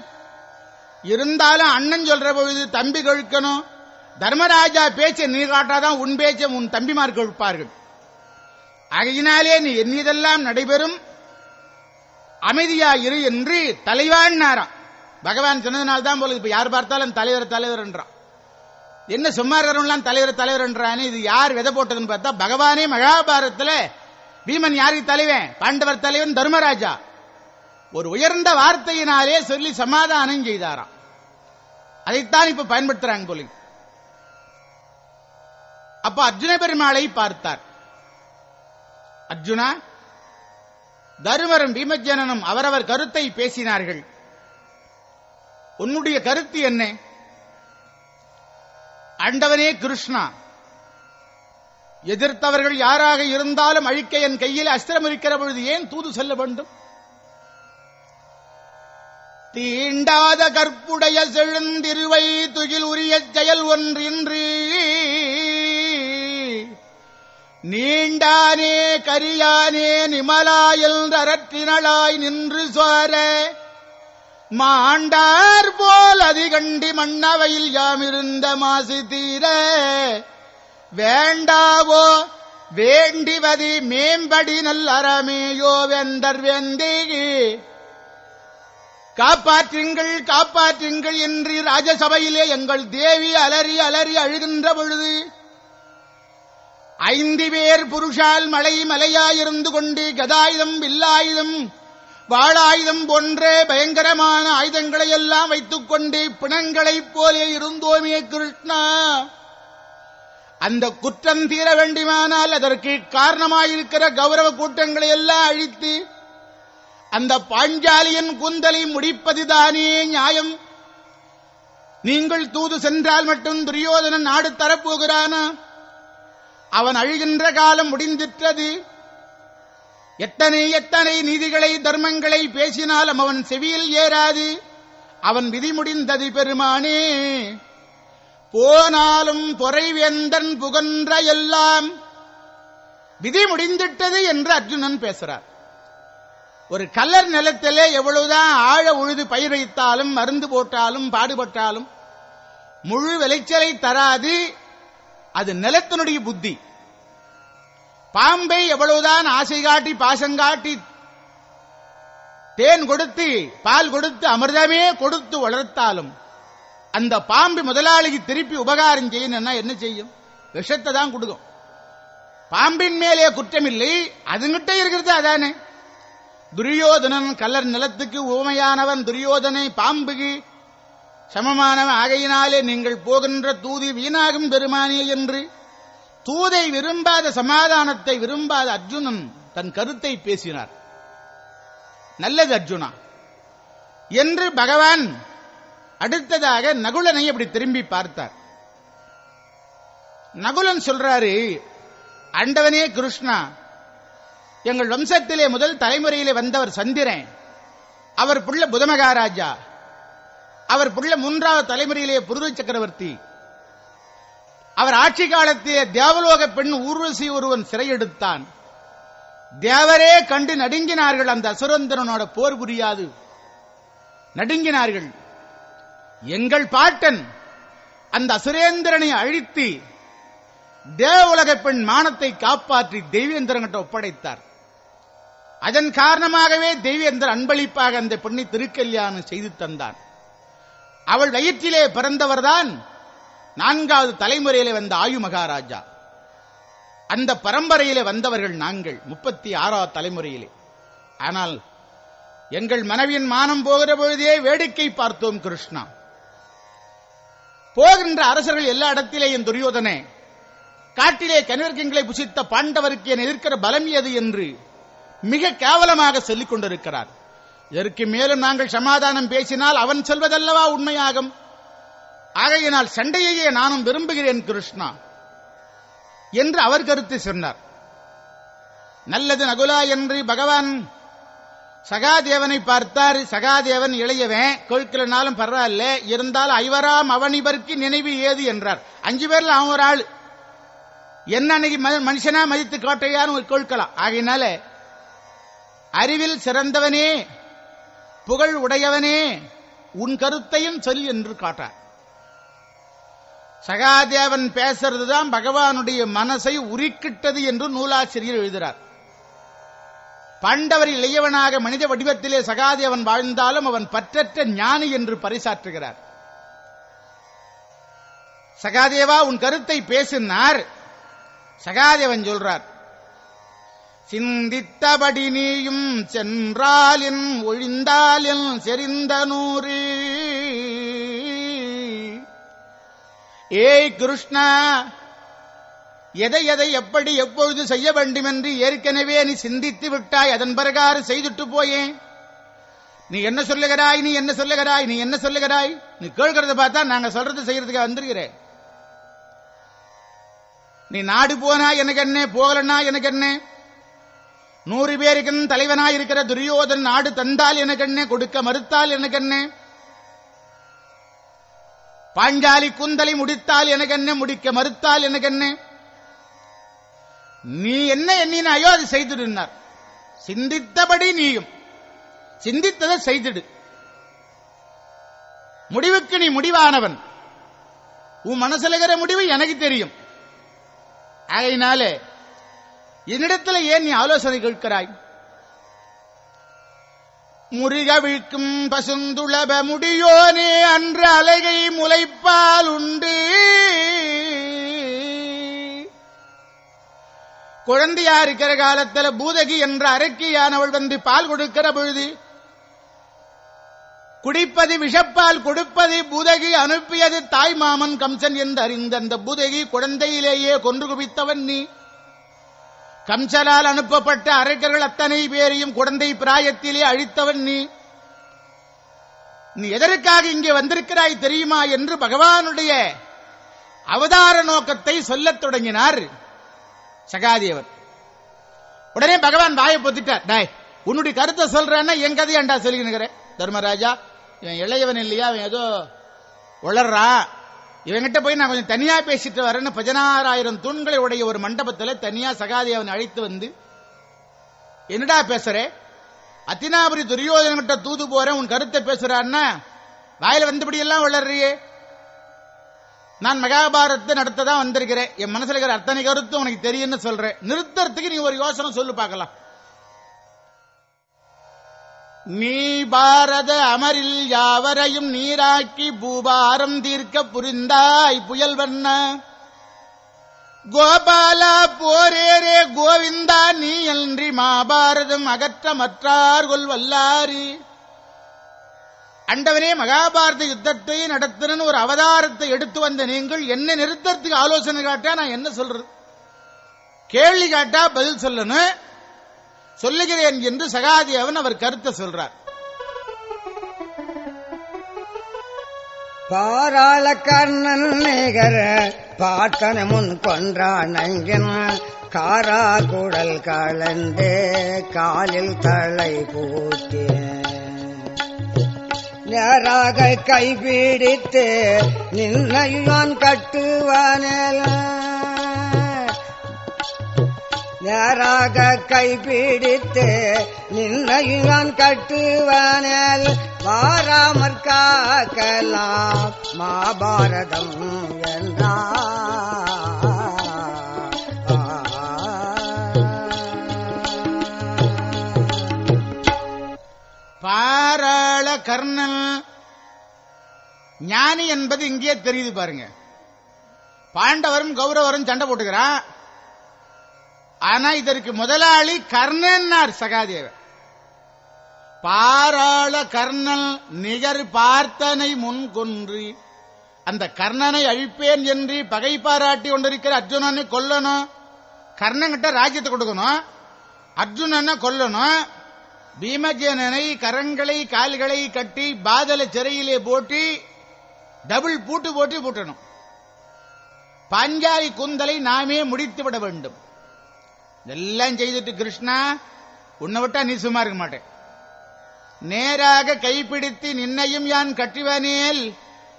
இருந்தாலும் அண்ணன் சொல்ற போது தம்பி கழுக்கணும். தர்மராஜா பேச்சை நீ காட்டாதான் உன் பேச்சை உன் தம்பிமார் கேட்பார்கள். ஆகையினாலே நீ எண்ணியதெல்லாம் நடைபெறும். அமைதியாயிரு என்று தலைவான்னாராம் பகவான் சொன்னதுனால்தான் போல இப்ப யார் பார்த்தாலும் தலைவர் தலைவர் என்றான். என்ன சும்மா இருக்கிறவங்களாம் தலைவர் தலைவர் என்றானே இது யார் விதை போட்டதுன்னு பார்த்தா பகவானே மகாபாரதத்துல பீமன் யாருக்கு தலைவன்? பாண்டவர் தலைவன் தர்மராஜா. ஒரு உயர்ந்த வார்த்தையினாலே சொல்லி சமாதானம் செய்தாராம். அதைத்தான் இப்ப பயன்படுத்துறாங்க போல அப்ப அர்ஜுன பெருமாளை பார்த்தார். அர்ஜுனா தருமரும் பீமஜனனும் அவரவர் கருத்தை பேசினார்கள். உன்னுடைய கருத்து என்ன? ஆண்டவனே கிருஷ்ணா எதிர்த்தவர்கள் யாராக இருந்தாலும் அழிக்க என் கையில் அஸ்திரம் இருக்கிற பொழுது ஏன் தூது செல்ல வேண்டும்? தீண்டாத கற்புடைய செழுந்திருவை துகில் உரிய செயல் ஒன்றின்றி நீண்டானே கரியானே நிமலாயில் அரற்றினளாய் நின்று சோர மாண்டார் போல் அதிகண்டி மன்னவையில் யாமிருந்த மாசு தீர. வேண்டாவோ வேண்டிவதி மேம்படி நல்லறமேயோ வெந்தர் வெந்தேகி காப்பாற்றுங்கள் காப்பாற்றுங்கள் என்று ராஜசபையிலே எங்கள் தேவி அலறி அலறி அழுகின்ற பொழுது ஐந்து பேர் புருஷால் மலை மலையாயிருந்து கொண்டு கதாயுதம் வில்லாயுதம் வாழாயுதம் போன்ற பயங்கரமான ஆயுதங்களை எல்லாம் வைத்துக் கொண்டு பிணங்களைப் போலே இருந்தோமே கிருஷ்ணா. அந்த குற்றம் தீர வேண்டுமானால் அதற்கு காரணமாயிருக்கிற கௌரவ கூட்டங்களை எல்லாம் அழித்து அந்த பாஞ்சாலியன் குந்தலை முடிப்பதுதானே நியாயம்? நீங்கள் தூது சென்றால் மட்டும் துரியோதனன் நாடு தரப்போகிறானா? அவன் அழுகின்ற காலம் முடிந்திட்டது எத்தனை எத்தனை நீதிகளை தர்மங்களை பேசினாலும் அவன் செவியில் ஏறாது. அவன் விதி முடிந்தது பெருமானே. போனாலும் பொறைவேந்தன் புகன்ற எல்லாம். விதி முடிந்திட்டது என்று அர்ஜுனன் பேசுறார். ஒரு கல்லர் நிலத்திலே எவ்வளவுதான் ஆழ உழுது பயிர் வைத்தாலும் மருந்து போட்டாலும் பாடுபட்டாலும் முழு விளைச்சலை தராது. அது நிலத்தினுடைய புத்தி. பாம்பை எவ்வளவுதான் ஆசை காட்டி பாசங்காட்டி தேன் கொடுத்து பால் கொடுத்து அமிர்தமே கொடுத்து வளர்த்தாலும் அந்த பாம்பு முதலாளிக்கு திருப்பி உபகாரம் செய்யணும்னா என்ன செய்யும்? விஷத்தை தான் கொடுக்கும். பாம்பின் மேலே குற்றமில்லை அதுங்கிட்ட இருக்கிறது அதானே? துரியோதனன் கல்லர் நிலத்துக்கு ஊமையானவன் துரியோதனை பாம்புக்கு சமமானவன் ஆகையினாலே நீங்கள் போகின்ற தூதி வீணாகும் பெருமானே என்று. தூதை விரும்பாத சமாதானத்தை விரும்பாத அர்ஜுனன் தன் கருத்தை பேசினார். நல்லது அர்ஜுனா. என்று பகவான் அடுத்ததாக நகுலனை அப்படி திரும்பி பார்த்தார். நகுலன் சொல்றாரு அண்டவனே கிருஷ்ணா எங்கள் வம்சத்திலே முதல் தலைமுறையிலே வந்தவர் சந்திரன். அவர் புள்ள புதமகாராஜா. அவர் புள்ள மூன்றாவது தலைமுறையிலேயே புருது சக்கரவர்த்தி. அவர் ஆட்சி காலத்திலே தேவலோக பெண் ஊர்வசி ஒருவன் சிறையெடுத்தான். தேவரே கண்டு நடுங்கினார்கள் அந்த அசுரந்தரனோட போர் புரியாது. நடுங்கினார்கள். எங்கள் பாட்டன் அந்த அசுரேந்திரனை அழித்து தேவலக பெண் மானத்தை காப்பாற்றி தெய்வேந்திரங்கிட்ட ஒப்படைத்தார். அதன் காரணமாகவே தெய்வேந்திரன் அன்பளிப்பாக அந்த பெண்ணை திருக்கல்யாணம் செய்து தந்தான். அவள் வயிற்றிலே பிறந்தவர்தான் நான்காவது தலைமுறையிலே வந்த ஆயு மகாராஜா. அந்த பரம்பரையிலே வந்தவர்கள் நாங்கள் முப்பத்தி ஆறாவது தலைமுறையிலே. ஆனால் எங்கள் மனைவியின் மானம் போகிற பொழுதே வேடிக்கை பார்த்தோம் கிருஷ்ணா. போகின்ற அரசர்கள் எல்லா இடத்திலேயும் துரியோதனே காட்டிலே கனிவர்க்கங்களை புசித்த பாண்டவருக்கு என எதிர்க்கிற பலம் எது என்று மிக கேவலமாக சொல்லிக் கொண்டிருக்கிறார். இதற்கு மேலும் நாங்கள் சமாதானம் பேசினால் அவன் சொல்வதல்லவா உண்மையாகும்? ஆகையினால் சண்டையையே நானும் விரும்புகிறேன் கிருஷ்ணா. என்று அவர் கருத்து சொன்னார். நல்லது நகுலா என்று பகவான் சகாதேவனை பார்த்தார். சகாதேவன் இளையவன் கொழுக்கலனாலும் பரவாயில்ல இருந்தாலும் ஐவராம் அவனிவருக்கு நினைவு ஏது என்றார். அஞ்சு பேர்ல அவன் ஒரு ஆள். என்ன அன்னைக்கு ம- மனுஷனா மதித்து காட்டையான்னு கொழுக்கலாம் ஆகையினால அறிவில் சிறந்தவனே புகழ் உடையவனே உன் கருத்தையும் சொல் என்று காட்டார். சகாதேவன் பேசுறதுதான் பகவானுடைய மனசை உருக்கிட்டது என்று நூலாசிரியர் எழுதுகிறார். பாண்டவர் இளையவனாக மனித வடிவத்திலே சகாதேவன் வாழ்ந்தாலும் அவன் பற்றற்ற ஞானி என்று பரிசாற்றுகிறார். சகாதேவா உன் கருத்தை பேசினார். சகாதேவன் சொல்றார் சிந்தித்தபடி நீயும் சென்றாலின் ஒழிந்தாலின் செறிந்த நூறு ஏய் கிருஷ்ணா எதை எதை எப்படி எப்பொழுது செய்ய வேண்டும் என்று ஏற்கனவே நீ சிந்தித்து விட்டாய் அதன் பிறகாறு செய்துட்டு போயேன். நீ என்ன சொல்லுகிறாய் நீ என்ன சொல்லுகிறாய் நீ என்ன சொல்லுகிறாய்? நீ கேட்கறத பார்த்தா நாங்க சொல்றது செய்யறதுக்கு வந்திருக்கிறேன். நீ நாடு போனா எனக்கு என்ன போகலன்னா எனக்கு என்ன? நூறு பேருக்கும் தலைவனாயிருக்கிற துரியோதன் நாடு தந்தால் எனக்கு என்ன கொடுக்க மறுத்தால் எனக்கு என்ன பாஞ்சாலி குந்தலை முடித்தால் எனக்கு என்ன முடிக்க மறுத்தால் எனக்கு என்ன நீ என்ன எண்ணினாயோ அது செய்திடுனார் சிந்தித்தபடி நீயும். சிந்தித்ததை செய்திடு. முடிவுக்கு நீ முடிவானவன். உன் மனசுல இருக்கிற முடிவு எனக்கு தெரியும். ஆகையினாலே என்னிடத்துல ஏன் நீ ஆலோசனை கேட்கிறாய்? முருகவிழ்க்கும் பசுந்துளப முடியோனே அன்று அலைகை முளைப்பால் உண்டு. குழந்தையா இருக்கிற காலத்துல பூதகி என்ற அரக்கியானவள் வந்து பால் கொடுக்கிற பொழுது குடிப்பது விஷப்பால் கொடுப்பது பூதகி அனுப்பியது தாய் மாமன் கம்சன் என்று அறிந்த அந்த பூதகி குழந்தையிலேயே கொன்று குவித்தவன் நீ. கம்சலால் அனுப்பப்பட்ட அரக்கர்கள் அத்தனை பேரையும் குழந்தை பிராயத்திலே அழித்தவன் நீ. நீ எதற்காக இங்கே வந்திருக்கிறாய் தெரியுமா என்று பகவானுடைய அவதார நோக்கத்தை சொல்லத் தொடங்கினார் சகாதேவர். உடனே பகவான் வாயை பொத்திட்டார். டாய் உன்னுடைய கருத்தை சொல்றேன்னா என் கதையாண்டா சொல்லிக்கிறேன் தர்மராஜா இவன் இளையவன் இல்லையா? அவன் ஏதோ உளர்றான். இவங்கிட்ட போய் நான் கொஞ்சம் தனியா பேசிட்டு வரேன்னு பதினாறாயிரம் தூண்களை உடைய ஒரு மண்டபத்தில் தனியா அவனை அழைத்து வந்து என்னடா பேசுறே? அத்தினாபுரி துரியோதனங்கிட்ட தூது போறேன் உன் கருத்தை பேசுறான்னா? வாயில வந்தபடி எல்லாம் வளர்றியே? நான் மகாபாரத்தை நடத்த தான் வந்திருக்கிறேன். என் மனசுல இருக்கிற அத்தனை கருத்தும் உனக்கு தெரியும்னு சொல்றேன். நிறுத்தறதுக்கு நீ ஒரு யோசனை சொல்லு பார்க்கலாம். நீ பாரத அமரில் யாவரையும் நீராக்கி பூபாரம் தீர்க்க புரிந்தாய் புயல் வண்ண கோபாலா போரேரே கோவிந்தா நீ அன்றி மாபாரதம் அகற்ற மற்றார்கொல் வல்லாரி. அண்டவனே மகாபாரத யுத்தத்தை நடத்தினு ஒரு அவதாரத்தை எடுத்து வந்த நீங்கள் என்ன நிறுத்தத்துக்கு ஆலோசனை காட்டா நான் என்ன சொல்றது? கேள்வி காட்டா பதில் சொல்லணும். சொல்லுகிறேன் என்று சகாதேவன் அவர் கருத்தை சொல்றார். பாராள கர்ணன் நிகர பார்த்தன முன் கொன்றான் அங்கன் காரா குடல் கலந்தே காலில் தலை பூத்தே நேராக கைபிடித்து நின்னையான் கட்டுவானேலாம் நேராக கைபிடித்து நின்னையான் கட்டுவனல் வாராமற் காக்கலாம் மாபாரதம் என்றார் பாராள கர்ணன். ஞானி என்பது இங்கே தெரியுது பாருங்க. பாண்டவரும் கௌரவரும் சண்டை போட்டுக்கிறான். ஆனா இதற்கு முதலாளி கர்ணன்னார் சகாதேவர். பாராள கர்ணன் நிகர் பார்த்தனை முன்கொன்று அந்த கர்ணனை அழிப்பேன் என்று பகை பாராட்டி கொண்டிருக்கிற அர்ஜுனனை கொல்லணும். கர்ணங்கிட்ட ராஜ்யத்தை கொடுக்கணும். அர்ஜுனனை கொல்லணும். பீமஜேனனை கரங்களை கால்களை கட்டி பாதல சிறையிலே போட்டி டபுள் பூட்டு போட்டு பூட்டணும். பாஞ்சாலி குந்தலை நாமே முடித்து விட வேண்டும். இதெல்லாம் செய்துட்டு கிருஷ்ணா உன்னை விட்டா நீ சும்மா இருக்க மாட்டேன். நேராக கைப்பிடித்து நின்னையும் யான் கட்டிவனேல்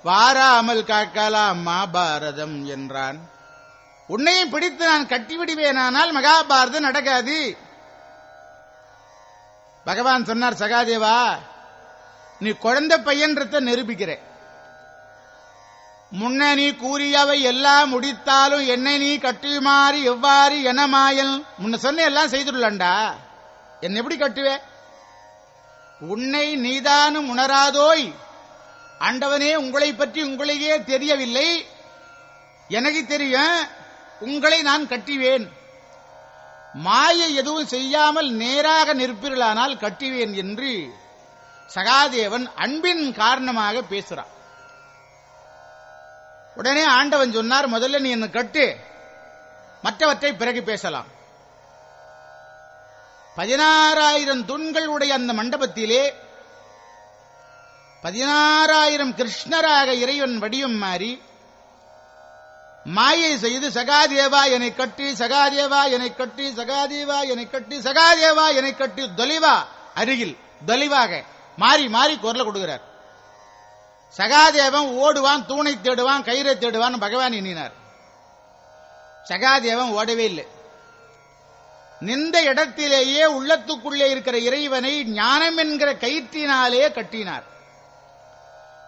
வாராமல் காக்கலாம் மாபாரதம் என்றான். உன்னையும் பிடித்து நான் கட்டிவிடுவேனானால் மகாபாரதம் நடக்காது. பகவான் சொன்னார் சகாதேவா நீ குழந்தை பையன்றத நிரூபிக்கிறேன். முன்ன நீ கூறியவை எல்லாம் முடித்தாலும் என்னை நீ கட்டுமாறு எவ்வாறு என மாயல் முன்ன சொன்ன எல்லாம் செய்துள்ளண்டா. என்ன எப்படி கட்டுவே? உன்னை நீதானும் உணராதோய் ஆண்டவனே உங்களை பற்றி உங்களையே தெரியவில்லை. எனக்கு தெரியும் உங்களை நான் கட்டிவேன். மாயை எதுவும் செய்யாமல் நேராக நிற்பீர்களானால் கட்டிவேன் என்று சகாதேவன் அன்பின் காரணமாக பேசுறான். உடனே ஆண்டவன் சொன்னார் முதல்ல நீ என்ன கட்டு. மற்றவற்றை பிறகு பேசலாம். பதினாறாயிரம் தூண்கள் உடைய அந்த மண்டபத்திலே பதினாறாயிரம் கிருஷ்ணராக இறைவன் வடிவம் மாறி மாயை செய்து சகாதேவா என்னை கட்டி சகாதேவா என்னை கட்டி சகாதேவா என்னை கட்டி சகாதேவா என்னை கட்டி தொலைவா. அருகில் தொலைவாக மாறி மாறி குரல கொடுக்கிறார். சகாதேவன் ஓடுவான் தூணை தேடுவான் கயிறை தேடுவான் பகவான் எண்ணினார். சகாதேவன் ஓடவே இல்லை. நின்ற இடத்திலேயே உள்ளத்துக்குள்ளே இருக்கிற இறைவனை ஞானம் என்கிற கயிற்றினாலே கட்டினார்.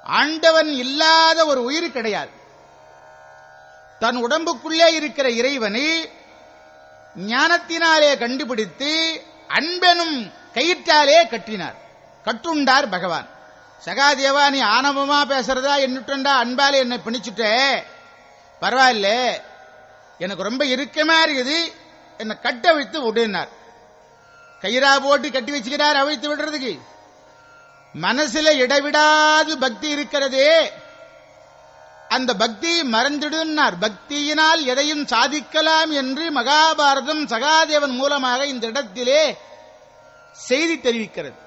ஆண்டவன் இல்லாத ஒரு உயிர் கிடையாது. தன் உடம்புக்குள்ளே இருக்கிற இறைவனை ஞானத்தினாலே கண்டுபிடித்து அன்பெனும் கயிற்றாலே கட்டினார். கட்டுண்டார் பகவான். சகாதேவா நீ ஆணவமா பேசுறதா என்னட்டுண்டா அன்பாலே என்னை பிணிச்சுட்ட? பரவாயில்ல. எனக்கு ரொம்ப இருக்கமா இருக்குது. என்னை கட்ட வைத்து விடுனார். கயிறா போட்டு கட்டி வச்சுக்கிறார் அவைத்து விடுறதுக்கு. மனசுல இடைவிடாது பக்தி இருக்கிறதே. அந்த பக்தி மறந்துடுனார் பக்தியினால் எதையும் சாதிக்கலாம் என்று மகாபாரதம் சகாதேவன் மூலமாக இந்த இடத்திலே செய்தி தெரிவிக்கிறது.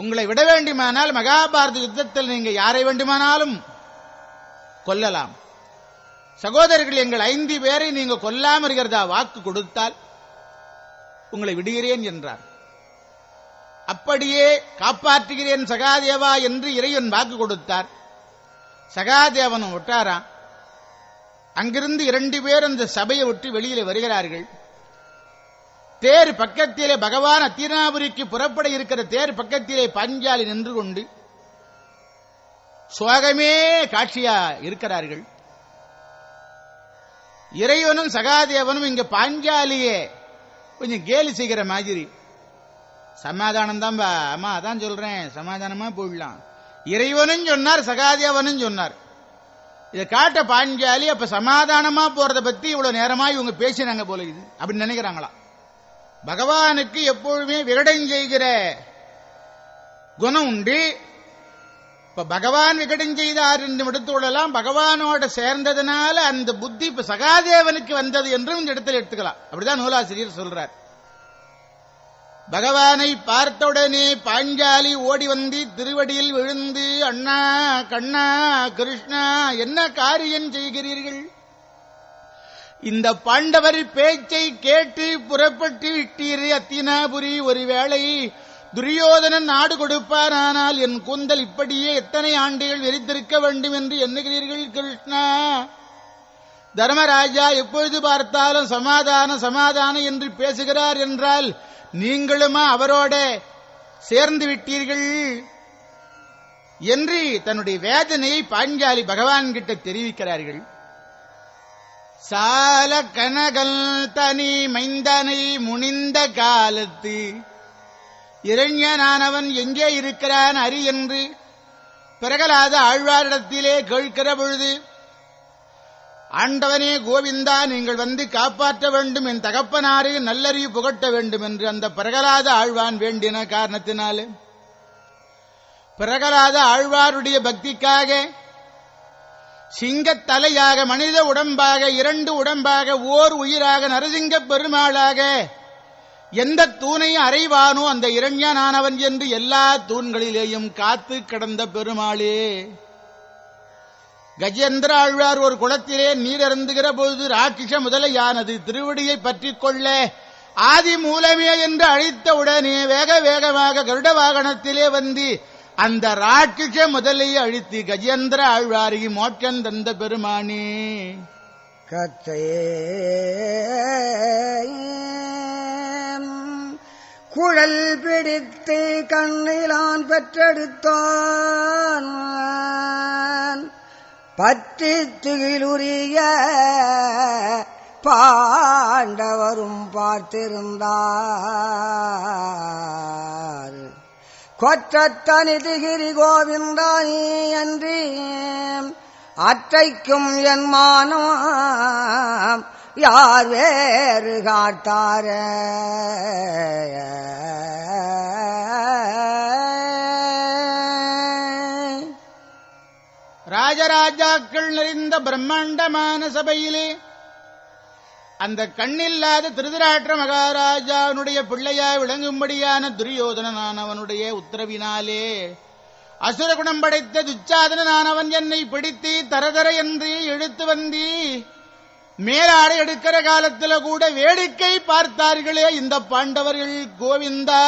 உங்களை விட வேண்டுமானால் மகாபாரத யுத்தத்தில் நீங்க யாரை வேண்டுமானாலும் கொல்லலாம். சகோதரர்கள் எங்கள் ஐந்து பேரை நீங்க கொல்லாம இருக்கிறதா வாக்கு கொடுத்தால் உங்களை விடுகிறேன் என்றார். அப்படியே காப்பாற்றுகிறேன் சகாதேவா என்று இறைவன் வாக்கு கொடுத்தார். சகாதேவனும் விட்டாராம் அங்கிருந்து இரண்டு பேர் அந்த சபையை விட்டு வெளியில வருகிறார்கள். தேர் பக்கத்திலே பகவான் அத்தினாபுரிக்கு புறப்பட இருக்கிற தேர் பக்கத்திலே பாஞ்சாலி நின்று கொண்டு சோகமே காட்சியா இருக்கிறார்கள். இறைவனும் சகாதேவனும் இங்க பாஞ்சாலியே கொஞ்சம் கேலி செய்கிற மாதிரி. சமாதானம் தான் அம்மா அதான் சொல்றேன். சமாதானமா போயிடலாம். இறைவனும் சொன்னார் சகாதேவனும் சொன்னார். இதை காட்ட பாஞ்சாலி அப்ப சமாதானமா போறதை பத்தி இவ்வளவு நேரமா இவங்க பேசினாங்க போல இது. அப்படின்னு நினைக்கிறாங்களா? பகவானுக்கு எப்பொழுதுமே விகடம் செய்கிற குணம் உண்டு. இப்ப பகவான் விகடம் செய்தார் என்று எடுத்துக்கொள்ளலாம். பகவானோட சேர்ந்ததுனால அந்த புத்தி இப்ப சகாதேவனுக்கு வந்தது என்றும் இந்த இடத்துல எடுத்துக்கலாம். அப்படிதான் நூலாசிரியர் சொல்றார். பகவானை பார்த்தவுடனே பாஞ்சாலி ஓடி வந்து திருவடியில் விழுந்து அண்ணா கண்ணா கிருஷ்ணா என்ன காரியம் செய்கிறீர்கள்? இந்த பாண்டவர் பேச்சை கேட்டு புறப்பட்டு விட்டீர் அத்தினாபுரி. ஒருவேளை துரியோதனன் நாடு கொடுப்பாரானால் என் கூந்தல் இப்படியே எத்தனை ஆண்டுகள் வெறித்திருக்க வேண்டும் என்று எண்ணுகிறீர்கள் கிருஷ்ணா? தர்மராஜா எப்பொழுது பார்த்தாலும் சமாதானம் சமாதானம் என்று பேசுகிறார் என்றால் நீங்களுமா அவரோட சேர்ந்து விட்டீர்கள்? என்று தன்னுடைய வேதனையை பாஞ்சாலி பகவான் கிட்ட தெரிவிக்கிறார்கள். சால கனகல் தனி மைந்தனை முனிந்த காலத்து. இரண்யனானவன் எங்கே இருக்கிறான் அறி என்று பிரகலாத ஆழ்வாரிடத்திலே கேட்கிற பொழுது ஆண்டவனே கோவிந்தா நீங்கள் வந்து காப்பாற்ற வேண்டும் என் தகப்பனாரை நல்லறிவு புகட்ட வேண்டும் என்று அந்த பிரகலாத ஆழ்வான் வேண்டின காரணத்தினாலே பிரகலாத ஆழ்வாருடைய பக்திக்காக சிங்கத் தலையாக மனித உடம்பாக இரண்டு உடம்பாக ஓர் உயிராக நரசிங்க பெருமாளாக. எந்த தூணை அறைவானோ அந்த இரண்யனானவன் என்று எல்லா தூண்களிலேயும் காத்து கிடந்த பெருமாளே. கஜேந்திர ஆழ்வார் ஒரு குளத்திலே நீர் அருந்துகிற பொழுது ராட்சச முதலையானது திருவடியை பற்றிக் கொள்ள ஆதி மூலமே என்று அழித்தவுடனே வேக வேகமாக கருட வாகனத்திலே வந்து அந்த ராட்சச முதலை அழித்து கஜேந்திர ஆழ்வாரி மோட்சம் தந்த பெருமானே. கத்தையே குழல் பிடித்து கண்ணிலான் பெற்றெடுத்தான். பற்றி துகிலுரிய பாண்டவரும் பார்த்திருந்தார். கொற்றத்தனிதிகிரி கோவிந்தானே அன்றி. அற்றைக்கும் என் மானம் யார் வேறு காட்டார? ராஜராஜாக்கள் நிறைந்த பிரம்மாண்டமான சபையிலே அந்த கண்ணில்லாத திருதராஷ்டிர மகாராஜாவினுடைய பிள்ளையாய் விளங்கும்படியான துரியோதனனானவனுடைய உத்தரவினாலே அசுர குணம் படைத்த துச்சாதனானவன் என்னை பிடித்து தரதர என்று இழுத்து வந்தி மேலாடை எடுக்கிற காலத்தில் கூட வேடிக்கை பார்த்தார்களே இந்த பாண்டவர்கள் கோவிந்தா.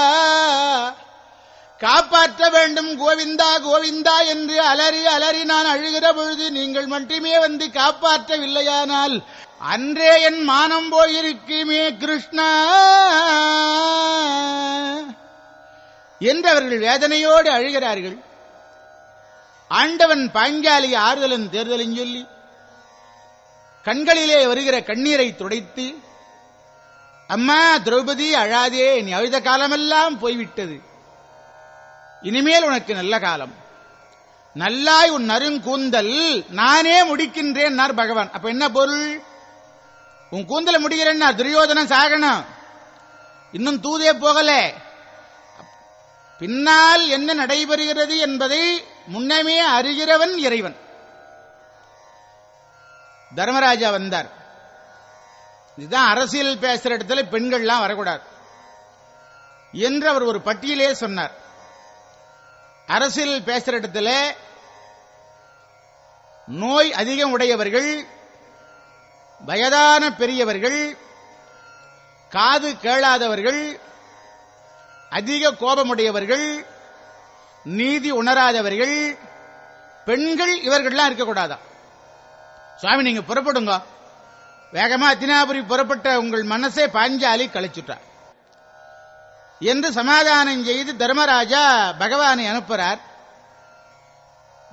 காப்பாற்ற வேண்டும் கோவிந்தா கோவிந்தா என்று அலறி அலறி நான் அழுகிற பொழுது நீங்கள் மட்டுமே வந்து காப்பாற்றவில்லையானால் அன்றே என் மானம் போயிருக்குமே கிருஷ்ணா. என்று அவர்கள் வேதனையோடு அழுகிறார்கள். ஆண்டவன் பாஞ்சாலி ஆறுதலும் தேர்தலும் சொல்லி கண்களிலே வருகிற கண்ணீரை துடைத்து அம்மா திரௌபதி அழாதே நீ அழுத காலமெல்லாம் போய்விட்டது. இனிமேல் உனக்கு நல்ல காலம். நல்லாய் உன் நருங்கூந்தல் நானே முடிக்கின்றேன் பகவான். அப்ப என்ன பொருள்? உன் கூந்தல முடிகிறேன்னா துரியோதனன் சாகணும். இன்னும் தூதே போகல. பின்னால் என்ன நடைபெறுகிறது என்பதை முன்னமே அறிகிறவன் இறைவன். தர்மராஜா வந்தார். இதுதான் அரசியல் பேசுற இடத்துல பெண்கள்லாம் வரக்கூடாது. என்று அவர் ஒரு பட்டியலே சொன்னார். அரசியல் பேசுற இடத்துல நோய் அதிகம் உடையவர்கள் வயதான பெரியவர்கள் காது கேளாதவர்கள் அதிக கோபமுடையவர்கள் நீதி உணராதவர்கள் பெண்கள் இவர்கள்லாம் இருக்கக்கூடாதா? சுவாமி நீங்க புறப்படுங்க. வேகமா அத்தினாபுரி புறப்பட்ட உங்கள் மனசே பாஞ்சாலி கழிச்சுட்டார். என்று சமாதானம் செய்து தர்மராஜா பகவானை அனுப்புறார்.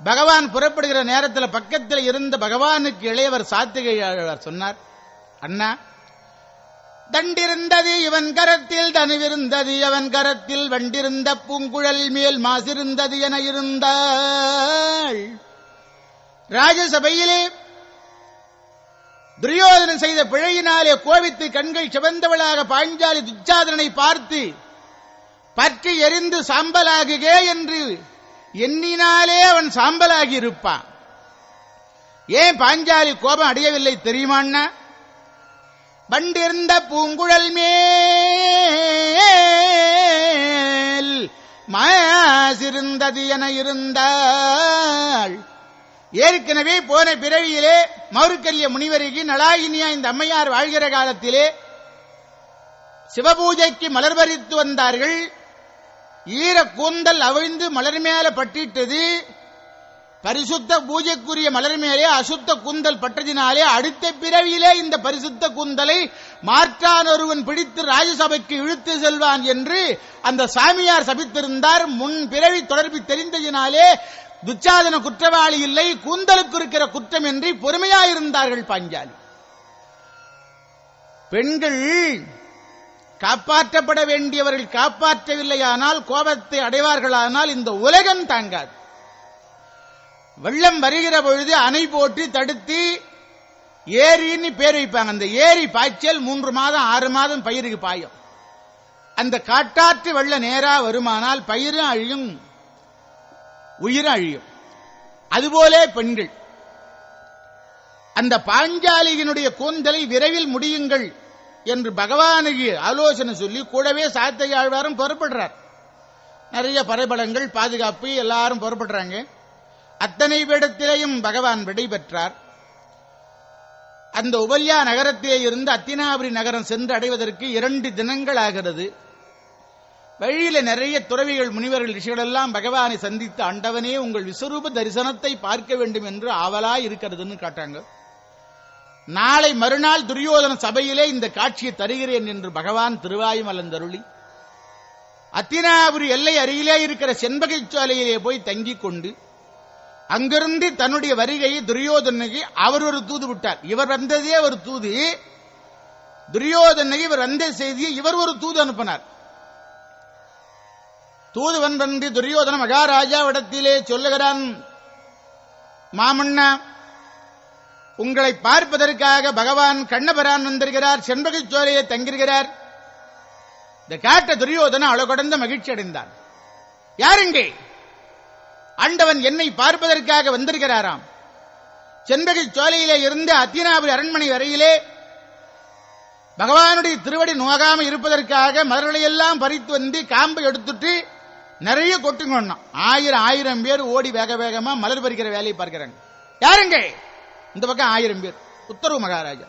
பகவான் புறப்படுகிற நேரத்தில் பக்கத்தில் இருந்த பகவானுக்கு இளையவர் சாத்திகையாளர் சொன்னார். அண்ணா தண்டிருந்தது இவன் கரத்தில் தனுவிருந்தது அவன் கரத்தில் வண்டிருந்த பூங்குழல் மேல் மாசிருந்தது என இருந்தாள். ராஜசபையிலே துரியோதனன் செய்த பிழையினாலே கோவித்து கண்கள் சிவந்தவளாக பாஞ்சாலி துச்சாதனை பார்த்து பற்றி எரிந்து சாம்பலாகுகே என்று எண்ணினாலே அவன் சாம்பலாகி இருப்பான் ஏன் பாஞ்சாலி கோபம் அடையவில்லை தெரியுமான்னா வண்டிருந்த பூங்குழல் மேல் மாசிருந்தது என இருந்தாள். ஏற்கனவே போன பிறவியிலே மௌருக்கரிய முனிவருக்கு நலாயினியா இந்த அம்மையார் வாழ்கிற காலத்திலே சிவபூஜைக்கு மலர் பறித்து வந்தார்கள். ஈர கூந்தல் அவிழ்ந்து மலர் மேல பட்டிட்டது. பரிசுத்த பூஜைக்குரிய மலர் மேலே அசுத்த கூந்தல் பட்டதினாலே அடுத்த பிறவியிலே இந்த பரிசுத்த கூந்தலை மாற்றான் ஒருவன் பிடித்து ராஜசபைக்கு இழுத்து செல்வான் என்று அந்த சாமியார் சபித்திருந்தார். முன் பிறவி தொடர்பு தெரிந்ததினாலே துச்சாதன குற்றவாளி இல்லை கூந்தலுக்கு இருக்கிற குற்றம் என்று பொறுமையாயிருந்தார்கள் பாஞ்சாலி. பெண்கள் காப்பாற்றப்பட வேண்டியவர்கள் காப்பாற்றவில்லையானால் கோபத்தை அடைவார்களானால் இந்த உலகம் தாங்காது. வெள்ளம் வருகிற பொழுது அணை போட்டு தடுத்து ஏரின்னு பேர் வைப்பாங்க. அந்த ஏரி பாய்ச்சல் மூன்று மாதம் ஆறு மாதம் பயிருக்கு பாயும். அந்த காட்டாற்று வெள்ள நேரா வருமானால் பயிரும் அழியும் உயிரும் அழியும். அதுபோலே பெண்கள். அந்த பாஞ்சாலியினுடைய கூந்தலை விரைவில் முடியுங்கள். என்று பகவானுக்கு ஆலோசனை சொல்லி கூடவே சாத்தை ஆழ்வாரும் புறப்படுறார். நிறைய பரைபலங்கள் பாதுகாப்பு எல்லாரும் புறப்படுறாங்க. அத்தனை பேடத்திலேயும் பகவான் விடை பெற்றார். அந்த உபல்யா நகரத்திலே இருந்து அத்தினாபுரி நகரம் சென்று அடைவதற்கு இரண்டு தினங்கள் ஆகிறது. வழியில நிறைய துறவிகள் முனிவர்கள் ரிஷிகள் எல்லாம் பகவானை சந்தித்து ஆண்டவனே உங்கள் விஸ்வரூப தரிசனத்தை பார்க்க வேண்டும் என்று ஆவலா இருக்கிறதுன்னு காட்டாங்க. நாளை மறுநாள் துரியோதன சபையிலே இந்த காட்சியை தருகிறேன் என்று பகவான் திருவாயுமலந்தருளி அத்தினாபுரி எல்லை அருகிலே இருக்கிற செண்பகை சாலையிலே போய் தங்கிக் கொண்டு அங்கிருந்து தன்னுடைய வருகையை துரியோதனுக்கு அவர் ஒரு தூது விட்டார். இவர் வந்ததே ஒரு தூது. துரியோதனை இவர் வந்த செய்தியை இவர் ஒரு தூது அனுப்பினார். தூதுவன் வந்து துரியோதன மகாராஜாவிடத்திலே சொல்லுகிறான் மாமன்னா உங்களை பார்ப்பதற்காக பகவான் கண்ணபரான் வந்திருக்கிறார் செண்பகை சோலையை தங்கியிருக்கிறார். இந்த காட்ட துரியோதன அழகொடந்த மகிழ்ச்சி அடைந்தான். யாருங்கே ஆண்டவன் என்னை பார்ப்பதற்காக வந்திருக்கிறாராம். செண்பகை சோலையிலே இருந்து அத்தினாபுரி அரண்மனை வரையிலே பகவானுடைய திருவடி நோகாம இருப்பதற்காக மரளையெல்லாம் பறித்து வந்து காம்பை எடுத்துட்டு நிறைய கொட்டுங்கொண்டான் ஆயிரம் ஆயிரம் பேர் ஓடி வேக வேகமா மலர் பறிக்கிற வேலையை பார்க்கிறாங்க. யாருங்க இந்த பக்கம் ஆயிரம் பேர். உத்தரவு மகாராஜா.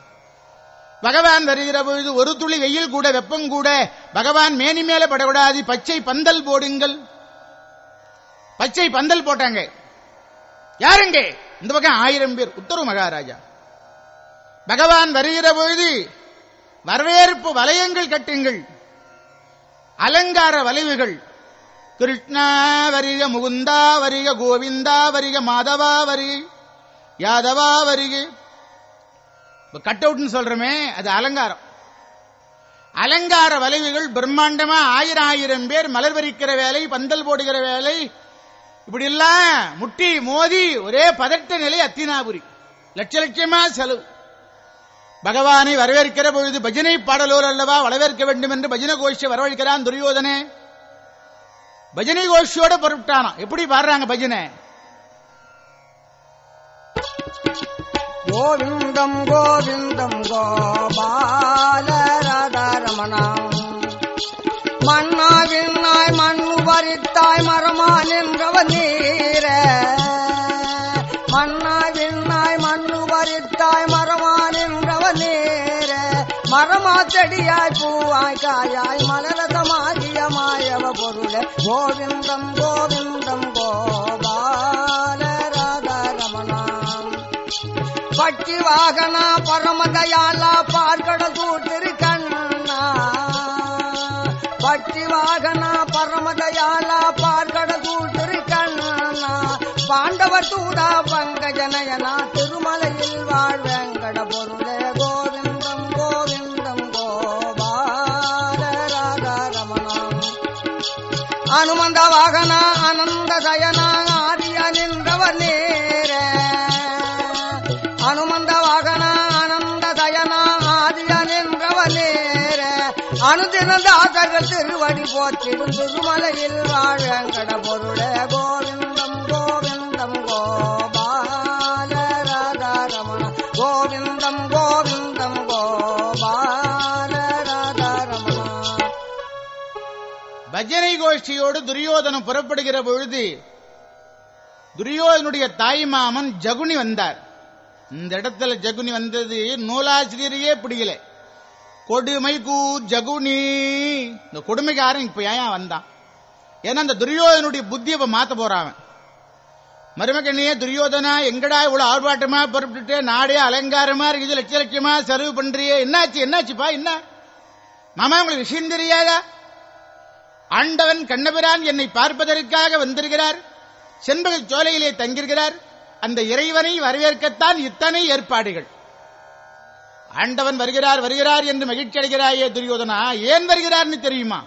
பகவான் வருகிற பொழுது ஒரு துளி வெயில் கூட வெப்பம் கூட. பகவான் மேனி மேல படக்கூடாது. பச்சை பந்தல் போடுங்கள். பச்சை பந்தல் போட்டாங்க. யாருங்க இந்த பக்கம் ஆயிரம் பேர். உத்தரவு மகாராஜா. பகவான் வருகிற பொழுது வரவேற்பு வலயங்கள் கட்டுங்கள். அலங்கார வளைவுகள். கிருஷ்ணா வரிக முகுந்தா வரிக கோவிந்தா வரிக மாதவா வரிக. யாதவா வரிக? கட் அவுட்னு சொல்றமே அது அலங்காரம். அலங்கார வளைவுகள் பிரம்மாண்டமா ஆயிரம் ஆயிரம் பேர் மலர் பறிக்கிற வேலை பந்தல் போடுகிற வேலை. இப்படி எல்லாம் முட்டி மோதி ஒரே பதட்ட நிலை அத்தினாபுரி. லட்ச லட்சமா செலவு. பகவானை வரவேற்கிற பொழுது பஜனை பாடலோர் அல்லவா வரவேற்க வேண்டும் என்று பஜனை கோஷ வரவழைக்கிறான் துரியோதனே. பஜனை கோஷியோட பொருட்டானா எப்படி பாடுறாங்க பஜனை? கோவிந்தம் கோவிந்தம் கோபாலரதரமணம் மன்னாவின்னாய் மண்ணு வரித்தாய் மரமா நின்றவ நீர. மன்னாவின்னாய் மண்ணு வரித்தாய் மரமா நின்றவ நீர. மரமா செடியாய் பூவாய் காயாய் மலரதமாகிய மாயவ பொருள. கோவிந்தம் கோவிந்தம் பட்சி வாகனா பரமதயாலா பார்க்கடசூர் திருக்கண்ணா. பட்சி வாகனா பரமதயாலா பார்க்கடசூர் திருக்கண்ணா. பாண்டவ தூதா பங்கஜனயனா திருமலையில் வாழ்வெங்கட பொருளே கோவிந்தம் கோவிந்தம் கோபால ராதா ரமணம் அனுமந்த வாகனா அனந்த சயனா அனுதினதாசர்கள் திருவடி போற்றிடும் திருமலையில் வாழங்கட பொருள கோவிந்தம் கோவிந்தம் கோபால ராதா ரமண கோவிந்தம் கோவிந்தம் கோபால ராதா ரமண பஜனை கோஷ்டியோடு துரியோதனம் புறப்படுகிற பொழுது துரியோதனுடைய தாய் மாமன் ஜகுனி வந்தார். இந்த இடத்துல ஜகுனி வந்தது நூலாசிரியரையே பிடிக்கல. கொடுமை கூ ஜகுனி இந்த கொடுமைக்காரன் இப்ப ஏன் வந்தான்? ஏன்னா இந்த துரியோதனுடைய புத்தி இப்ப மாத்த போறான் மருமகனையே துரியோதனா எங்கடா இவ்வளவு ஆர்ப்பாட்டமா பொறுப்பிட்டு நாடே அலங்காரமா இருக்குது லட்ச லட்சமா செலவு பண்றியே? என்னாச்சு என்னாச்சுப்பா என்ன? மாமா உங்களுக்கு விஷயம் தெரியாதா? ஆண்டவன் கண்ணபிரான் என்னை பார்ப்பதற்காக வந்திருக்கிறார். செண்பக சோலையிலே தங்கியிருக்கிறார். அந்த இறைவனை வரவேற்கத்தான் இத்தனை ஏற்பாடுகள். ஆண்டவன் வருகிறார் வருகிறார் என்று மகிழ்ச்சி அடைகிறாயே துரியோதனா ஏன் வருகிறார்னு தெரியுமா?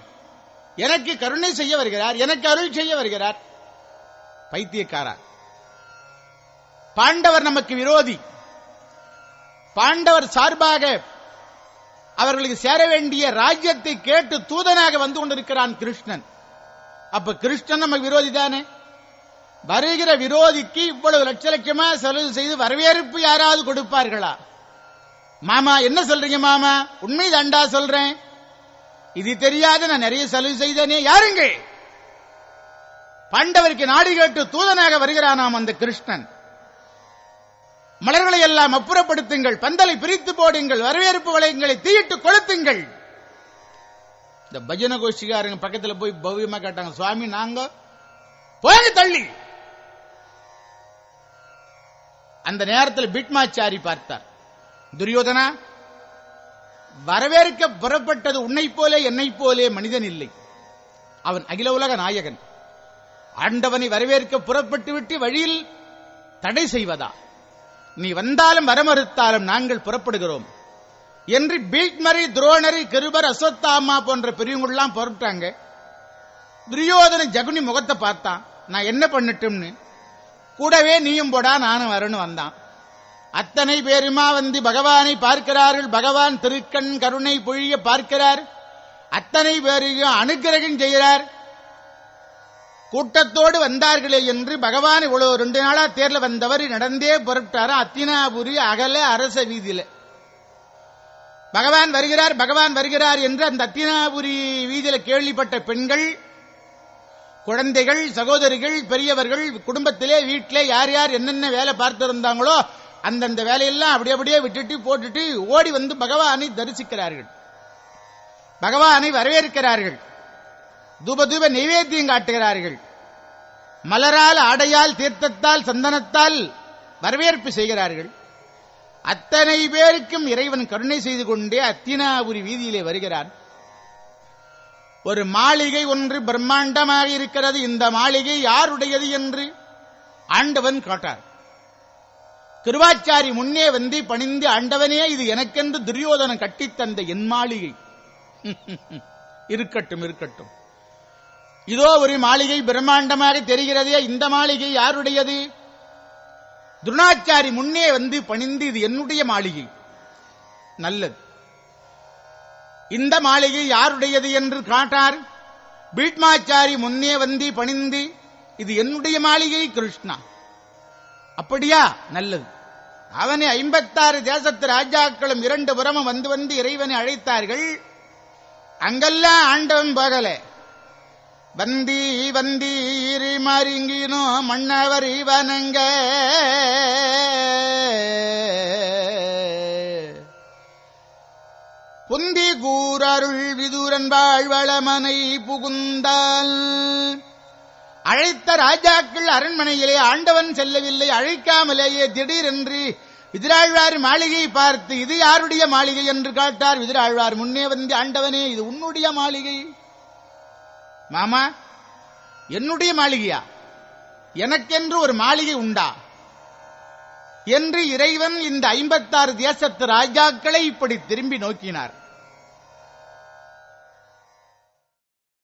எனக்கு கருணை செய்ய வருகிறார் எனக்கு அருள் செய்ய வருகிறார். பைத்தியக்காரா பாண்டவர் நமக்கு விரோதி. பாண்டவர் சார்பாக அவர்களுக்கு சேர வேண்டிய ராஜ்யத்தை கேட்டு தூதனாக வந்து கொண்டிருக்கிறான் கிருஷ்ணன். அப்ப கிருஷ்ணன் நமக்கு விரோதி தானே? வருகிற விரோதிக்கு இவ்வளவு லட்ச லட்சமா செலவு செய்து வரவேற்பு யாராவது கொடுப்பார்களா? மாமா என்ன சொல்றீங்க மாமா? உண்மை தண்டா சொல்றேன். இது தெரியாத நான் நிறைய செலவு செய்தேனே. யாருங்க பாண்டவருக்கு நாடு கேட்டு தூதனாக வருகிறானாம் அந்த கிருஷ்ணன். மலர்களை எல்லாம் அப்புறப்படுத்துங்கள் பந்தலை பிரித்து போடுங்கள் வரவேற்பு வளையங்களை தீயிட்டு கொளுத்துங்கள். இந்த பஜன கோஷ்டிக்காரங்க பக்கத்துல போய் பவ்யமா கேட்டாங்க சுவாமி நாங்க போங்க தள்ளி. அந்த நேரத்தில் பீட்மாச்சாரி பார்த்தார். துரியோதனா வரவேற்க புறப்பட்டது உன்னை போலே என்னை போலே மனிதன் இல்லை. அவன் அகில உலக நாயகன். ஆண்டவனை வரவேற்க புறப்பட்டு விட்டு வழியில் தடை செய்வதா? நீ வந்தாலும் வரமறுத்தாலும் நாங்கள் புறப்படுகிறோம். என்று பீட்மரி துரோணரி கிருபர் அஸ்வத்தாமா போன்ற பெரியவங்களாம் புறப்பட்டாங்க. துரியோதன ஜகுனி முகத்தை பார்த்தான். நான் என்ன பண்ணட்டும்னு? கூடவே நீயும் போடா நானும் வரணும் வந்தான். அத்தனை பேருமா வந்து பகவானை பார்க்கிறார்கள்? பகவான் திருக்கண் கருணை பொழிய பார்க்கிறார். அத்தனை பேரையும் அனுகிரகம் செய்கிறார். கூட்டத்தோடு வந்தார்களே என்று பகவான் இவ்வளவு ரெண்டு நாளா தேர்ல வந்தவர். நடந்தே புறப்பட்டாரா அத்தினாபுரி அகல அரச வீதியில. பகவான் வருகிறார் பகவான் வருகிறார் என்று அந்த அத்தினாபுரி வீதியில கேள்விப்பட்ட பெண்கள் குழந்தைகள் சகோதரிகள் பெரியவர்கள் குடும்பத்திலே வீட்டிலே யார் யார் என்னென்ன வேலை பார்த்திருந்தாங்களோ அந்தந்த வேலையெல்லாம் அப்படி அப்படியே விட்டுட்டு போட்டுட்டு ஓடி வந்து பகவானை தரிசிக்கிறார்கள். பகவானை வரவேற்கிறார்கள். தூப தூப நைவேத்தியம் காட்டுகிறார்கள். மலரால் ஆடையால் தீர்த்தத்தால் சந்தனத்தால் வரவேற்பு செய்கிறார்கள். அத்தனை பேருக்கும் இறைவன் கருணை செய்து கொண்டே அத்தினாபுரி வீதியிலே வருகிறான். ஒரு மாளிகை ஒன்று பிரம்மாண்டமாக இருக்கிறது. இந்த மாளிகை யாருடையது என்று ஆண்டவன் காட்டார். கிருவாச்சாரி முன்னே வந்து பணிந்து ஆண்டவனே இது எனக்கென்று துரியோதனன் கட்டித் தந்த என் மாளிகை. *laughs* இருக்கட்டும் இருக்கட்டும். இதோ ஒரு மாளிகை பிரம்மாண்டமாக தெரிகிறதே இந்த மாளிகை யாருடையது? துருணாச்சாரி முன்னே வந்து பணிந்து இது என்னுடைய மாளிகை. நல்லது. இந்த மாளிகை யாருடையது என்று காட்டார்? பீட்மாச்சாரி முன்னே வந்து பணிந்து இது என்னுடைய மாளிகை கிருஷ்ணா. அப்படியா? நல்லது. அவனை ஐம்பத்தாறு தேசத்து ராஜாக்களும் இரண்டு புறமும் வந்து வந்து இறைவனை அழைத்தார்கள். அங்கெல்லாம் ஆண்டவன் போகல. வந்தி வந்தி மருங்கினோ மன்னவர் இவனங்க. புந்தி கூறருள் விதுரன் வாழ்வளமனை புகுந்தால் அழைத்த ராஜாக்கள் அரண்மனையிலே ஆண்டவன் செல்லவில்லை அழைக்காமலேயே திடீரென்று விதிராழ்வார் மாளிகையை பார்த்து இது யாருடைய மாளிகை என்று காட்டார். விதிராழ்வார் முன்னே வந்து ஆண்டவனே இது உன்னுடைய மாளிகை. மாமா என்னுடைய மாளிகையா? எனக்கென்று ஒரு மாளிகை உண்டா? என்று இறைவன் இந்த ஐம்பத்தாறு தேசத்து ராஜாக்களை இப்படி திரும்பி நோக்கினார்.